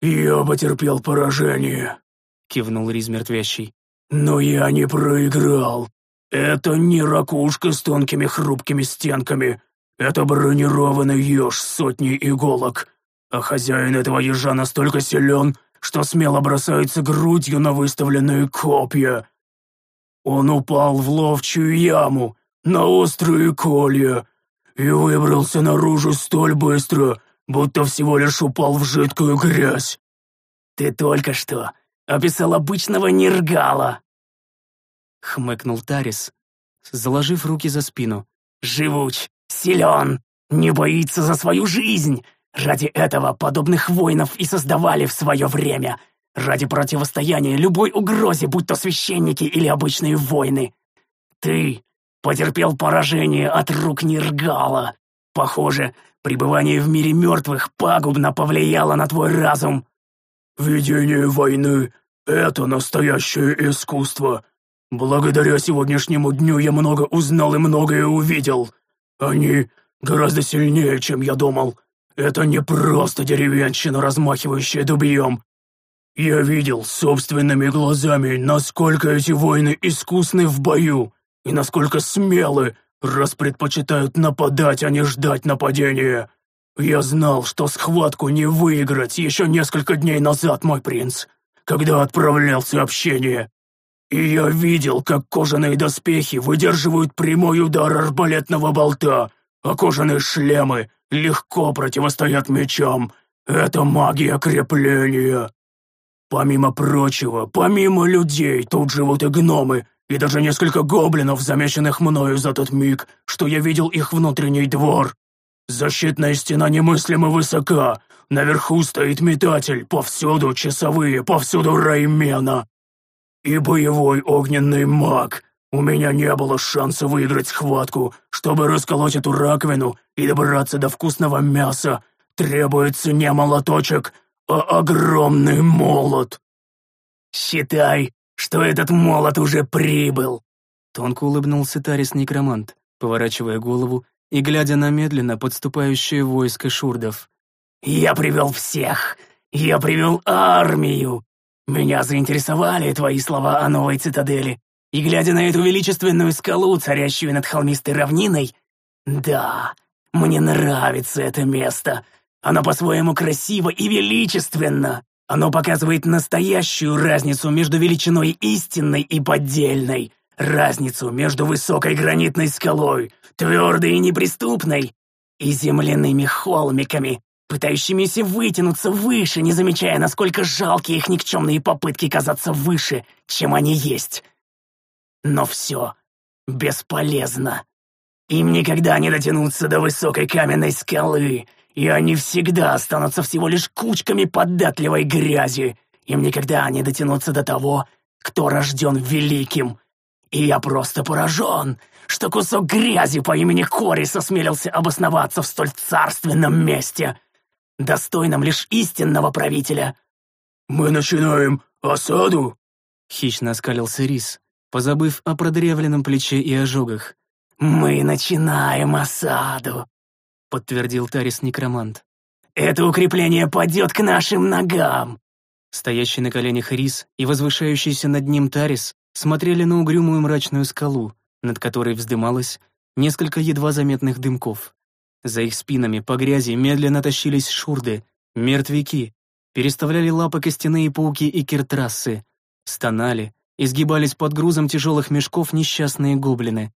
«Я потерпел поражение», — кивнул Риз мертвящий. «Но я не проиграл. Это не ракушка с тонкими хрупкими стенками. Это бронированный еж с сотней иголок. А хозяин этого ежа настолько силен, что смело бросается грудью на выставленные копья. Он упал в ловчую яму, на острые колья, и выбрался наружу столь быстро, будто всего лишь упал в жидкую грязь. «Ты только что описал обычного нергала!» Хмыкнул Тарис, заложив руки за спину. «Живуч, силен, не боится за свою жизнь. Ради этого подобных воинов и создавали в свое время. Ради противостояния любой угрозе, будь то священники или обычные воины. Ты потерпел поражение от рук Нергала. Похоже, пребывание в мире мертвых пагубно повлияло на твой разум. Ведение войны — это настоящее искусство. Благодаря сегодняшнему дню я много узнал и многое увидел. Они гораздо сильнее, чем я думал. Это не просто деревенщина, размахивающая дубьем. Я видел собственными глазами, насколько эти воины искусны в бою и насколько смелы, раз предпочитают нападать, а не ждать нападения. Я знал, что схватку не выиграть еще несколько дней назад, мой принц, когда отправлял сообщение. И я видел, как кожаные доспехи выдерживают прямой удар арбалетного болта, а кожаные шлемы легко противостоят мечам. Это магия крепления. Помимо прочего, помимо людей, тут живут и гномы, и даже несколько гоблинов, замеченных мною за тот миг, что я видел их внутренний двор. Защитная стена немыслимо высока, наверху стоит метатель, повсюду часовые, повсюду раймена. И боевой огненный маг, у меня не было шанса выиграть схватку. Чтобы расколоть эту раковину и добраться до вкусного мяса, требуется не молоточек, а огромный молот. Считай, что этот молот уже прибыл. Тонко улыбнулся Тарис-некромант, поворачивая голову и глядя на медленно подступающее войско шурдов. «Я привел всех! Я привел армию! Меня заинтересовали твои слова о новой цитадели. И глядя на эту величественную скалу, царящую над холмистой равниной, да, мне нравится это место. Оно по-своему красиво и величественно. Оно показывает настоящую разницу между величиной истинной и поддельной. Разницу между высокой гранитной скалой, твердой и неприступной, и земляными холмиками, пытающимися вытянуться выше, не замечая, насколько жалкие их никчемные попытки казаться выше, чем они есть. Но все бесполезно. Им никогда не дотянуться до высокой каменной скалы, и они всегда останутся всего лишь кучками податливой грязи. Им никогда не дотянуться до того, кто рожден великим. И я просто поражен, что кусок грязи по имени Корис осмелился обосноваться в столь царственном месте, достойном лишь истинного правителя. «Мы начинаем осаду?» — хищно оскалился Рис позабыв о продревленном плече и ожогах. «Мы начинаем осаду», — подтвердил Тарис-некромант. «Это укрепление падет к нашим ногам!» Стоящий на коленях Рис и возвышающийся над ним Тарис смотрели на угрюмую мрачную скалу, над которой вздымалось несколько едва заметных дымков. За их спинами по грязи медленно тащились шурды, мертвяки, переставляли лапы костяные пауки и киртрассы, стонали, изгибались под грузом тяжелых мешков несчастные гоблины.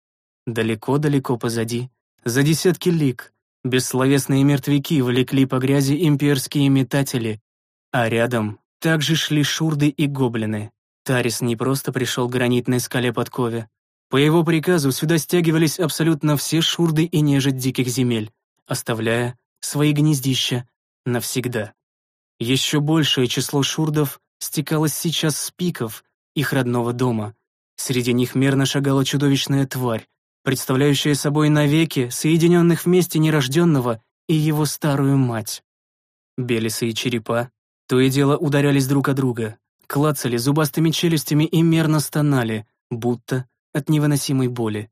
Далеко-далеко позади, за десятки лиг, бессловесные мертвяки влекли по грязи имперские метатели, а рядом также шли шурды и гоблины. Тарис не просто пришел к гранитной скале подкове. По его приказу сюда стягивались абсолютно все шурды и нежить диких земель, оставляя свои гнездища навсегда. Еще большее число шурдов стекалось сейчас с пиков, их родного дома. Среди них мерно шагала чудовищная тварь, представляющая собой навеки соединенных вместе нерожденного и его старую мать. Белисы и черепа то и дело ударялись друг о друга, клацали зубастыми челюстями и мерно стонали, будто от невыносимой боли.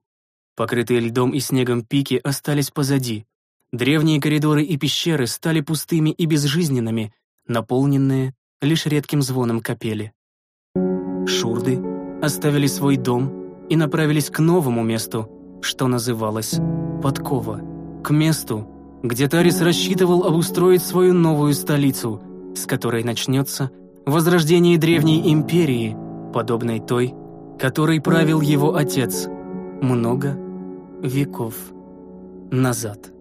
Покрытые льдом и снегом пики остались позади. Древние коридоры и пещеры стали пустыми и безжизненными, наполненные лишь редким звоном капели. Шурды оставили свой дом и направились к новому месту, что называлось Подкова, к месту, где Тарис рассчитывал обустроить свою новую столицу, с которой начнется возрождение древней империи, подобной той, которой правил его отец много веков назад.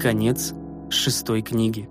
Конец шестой книги.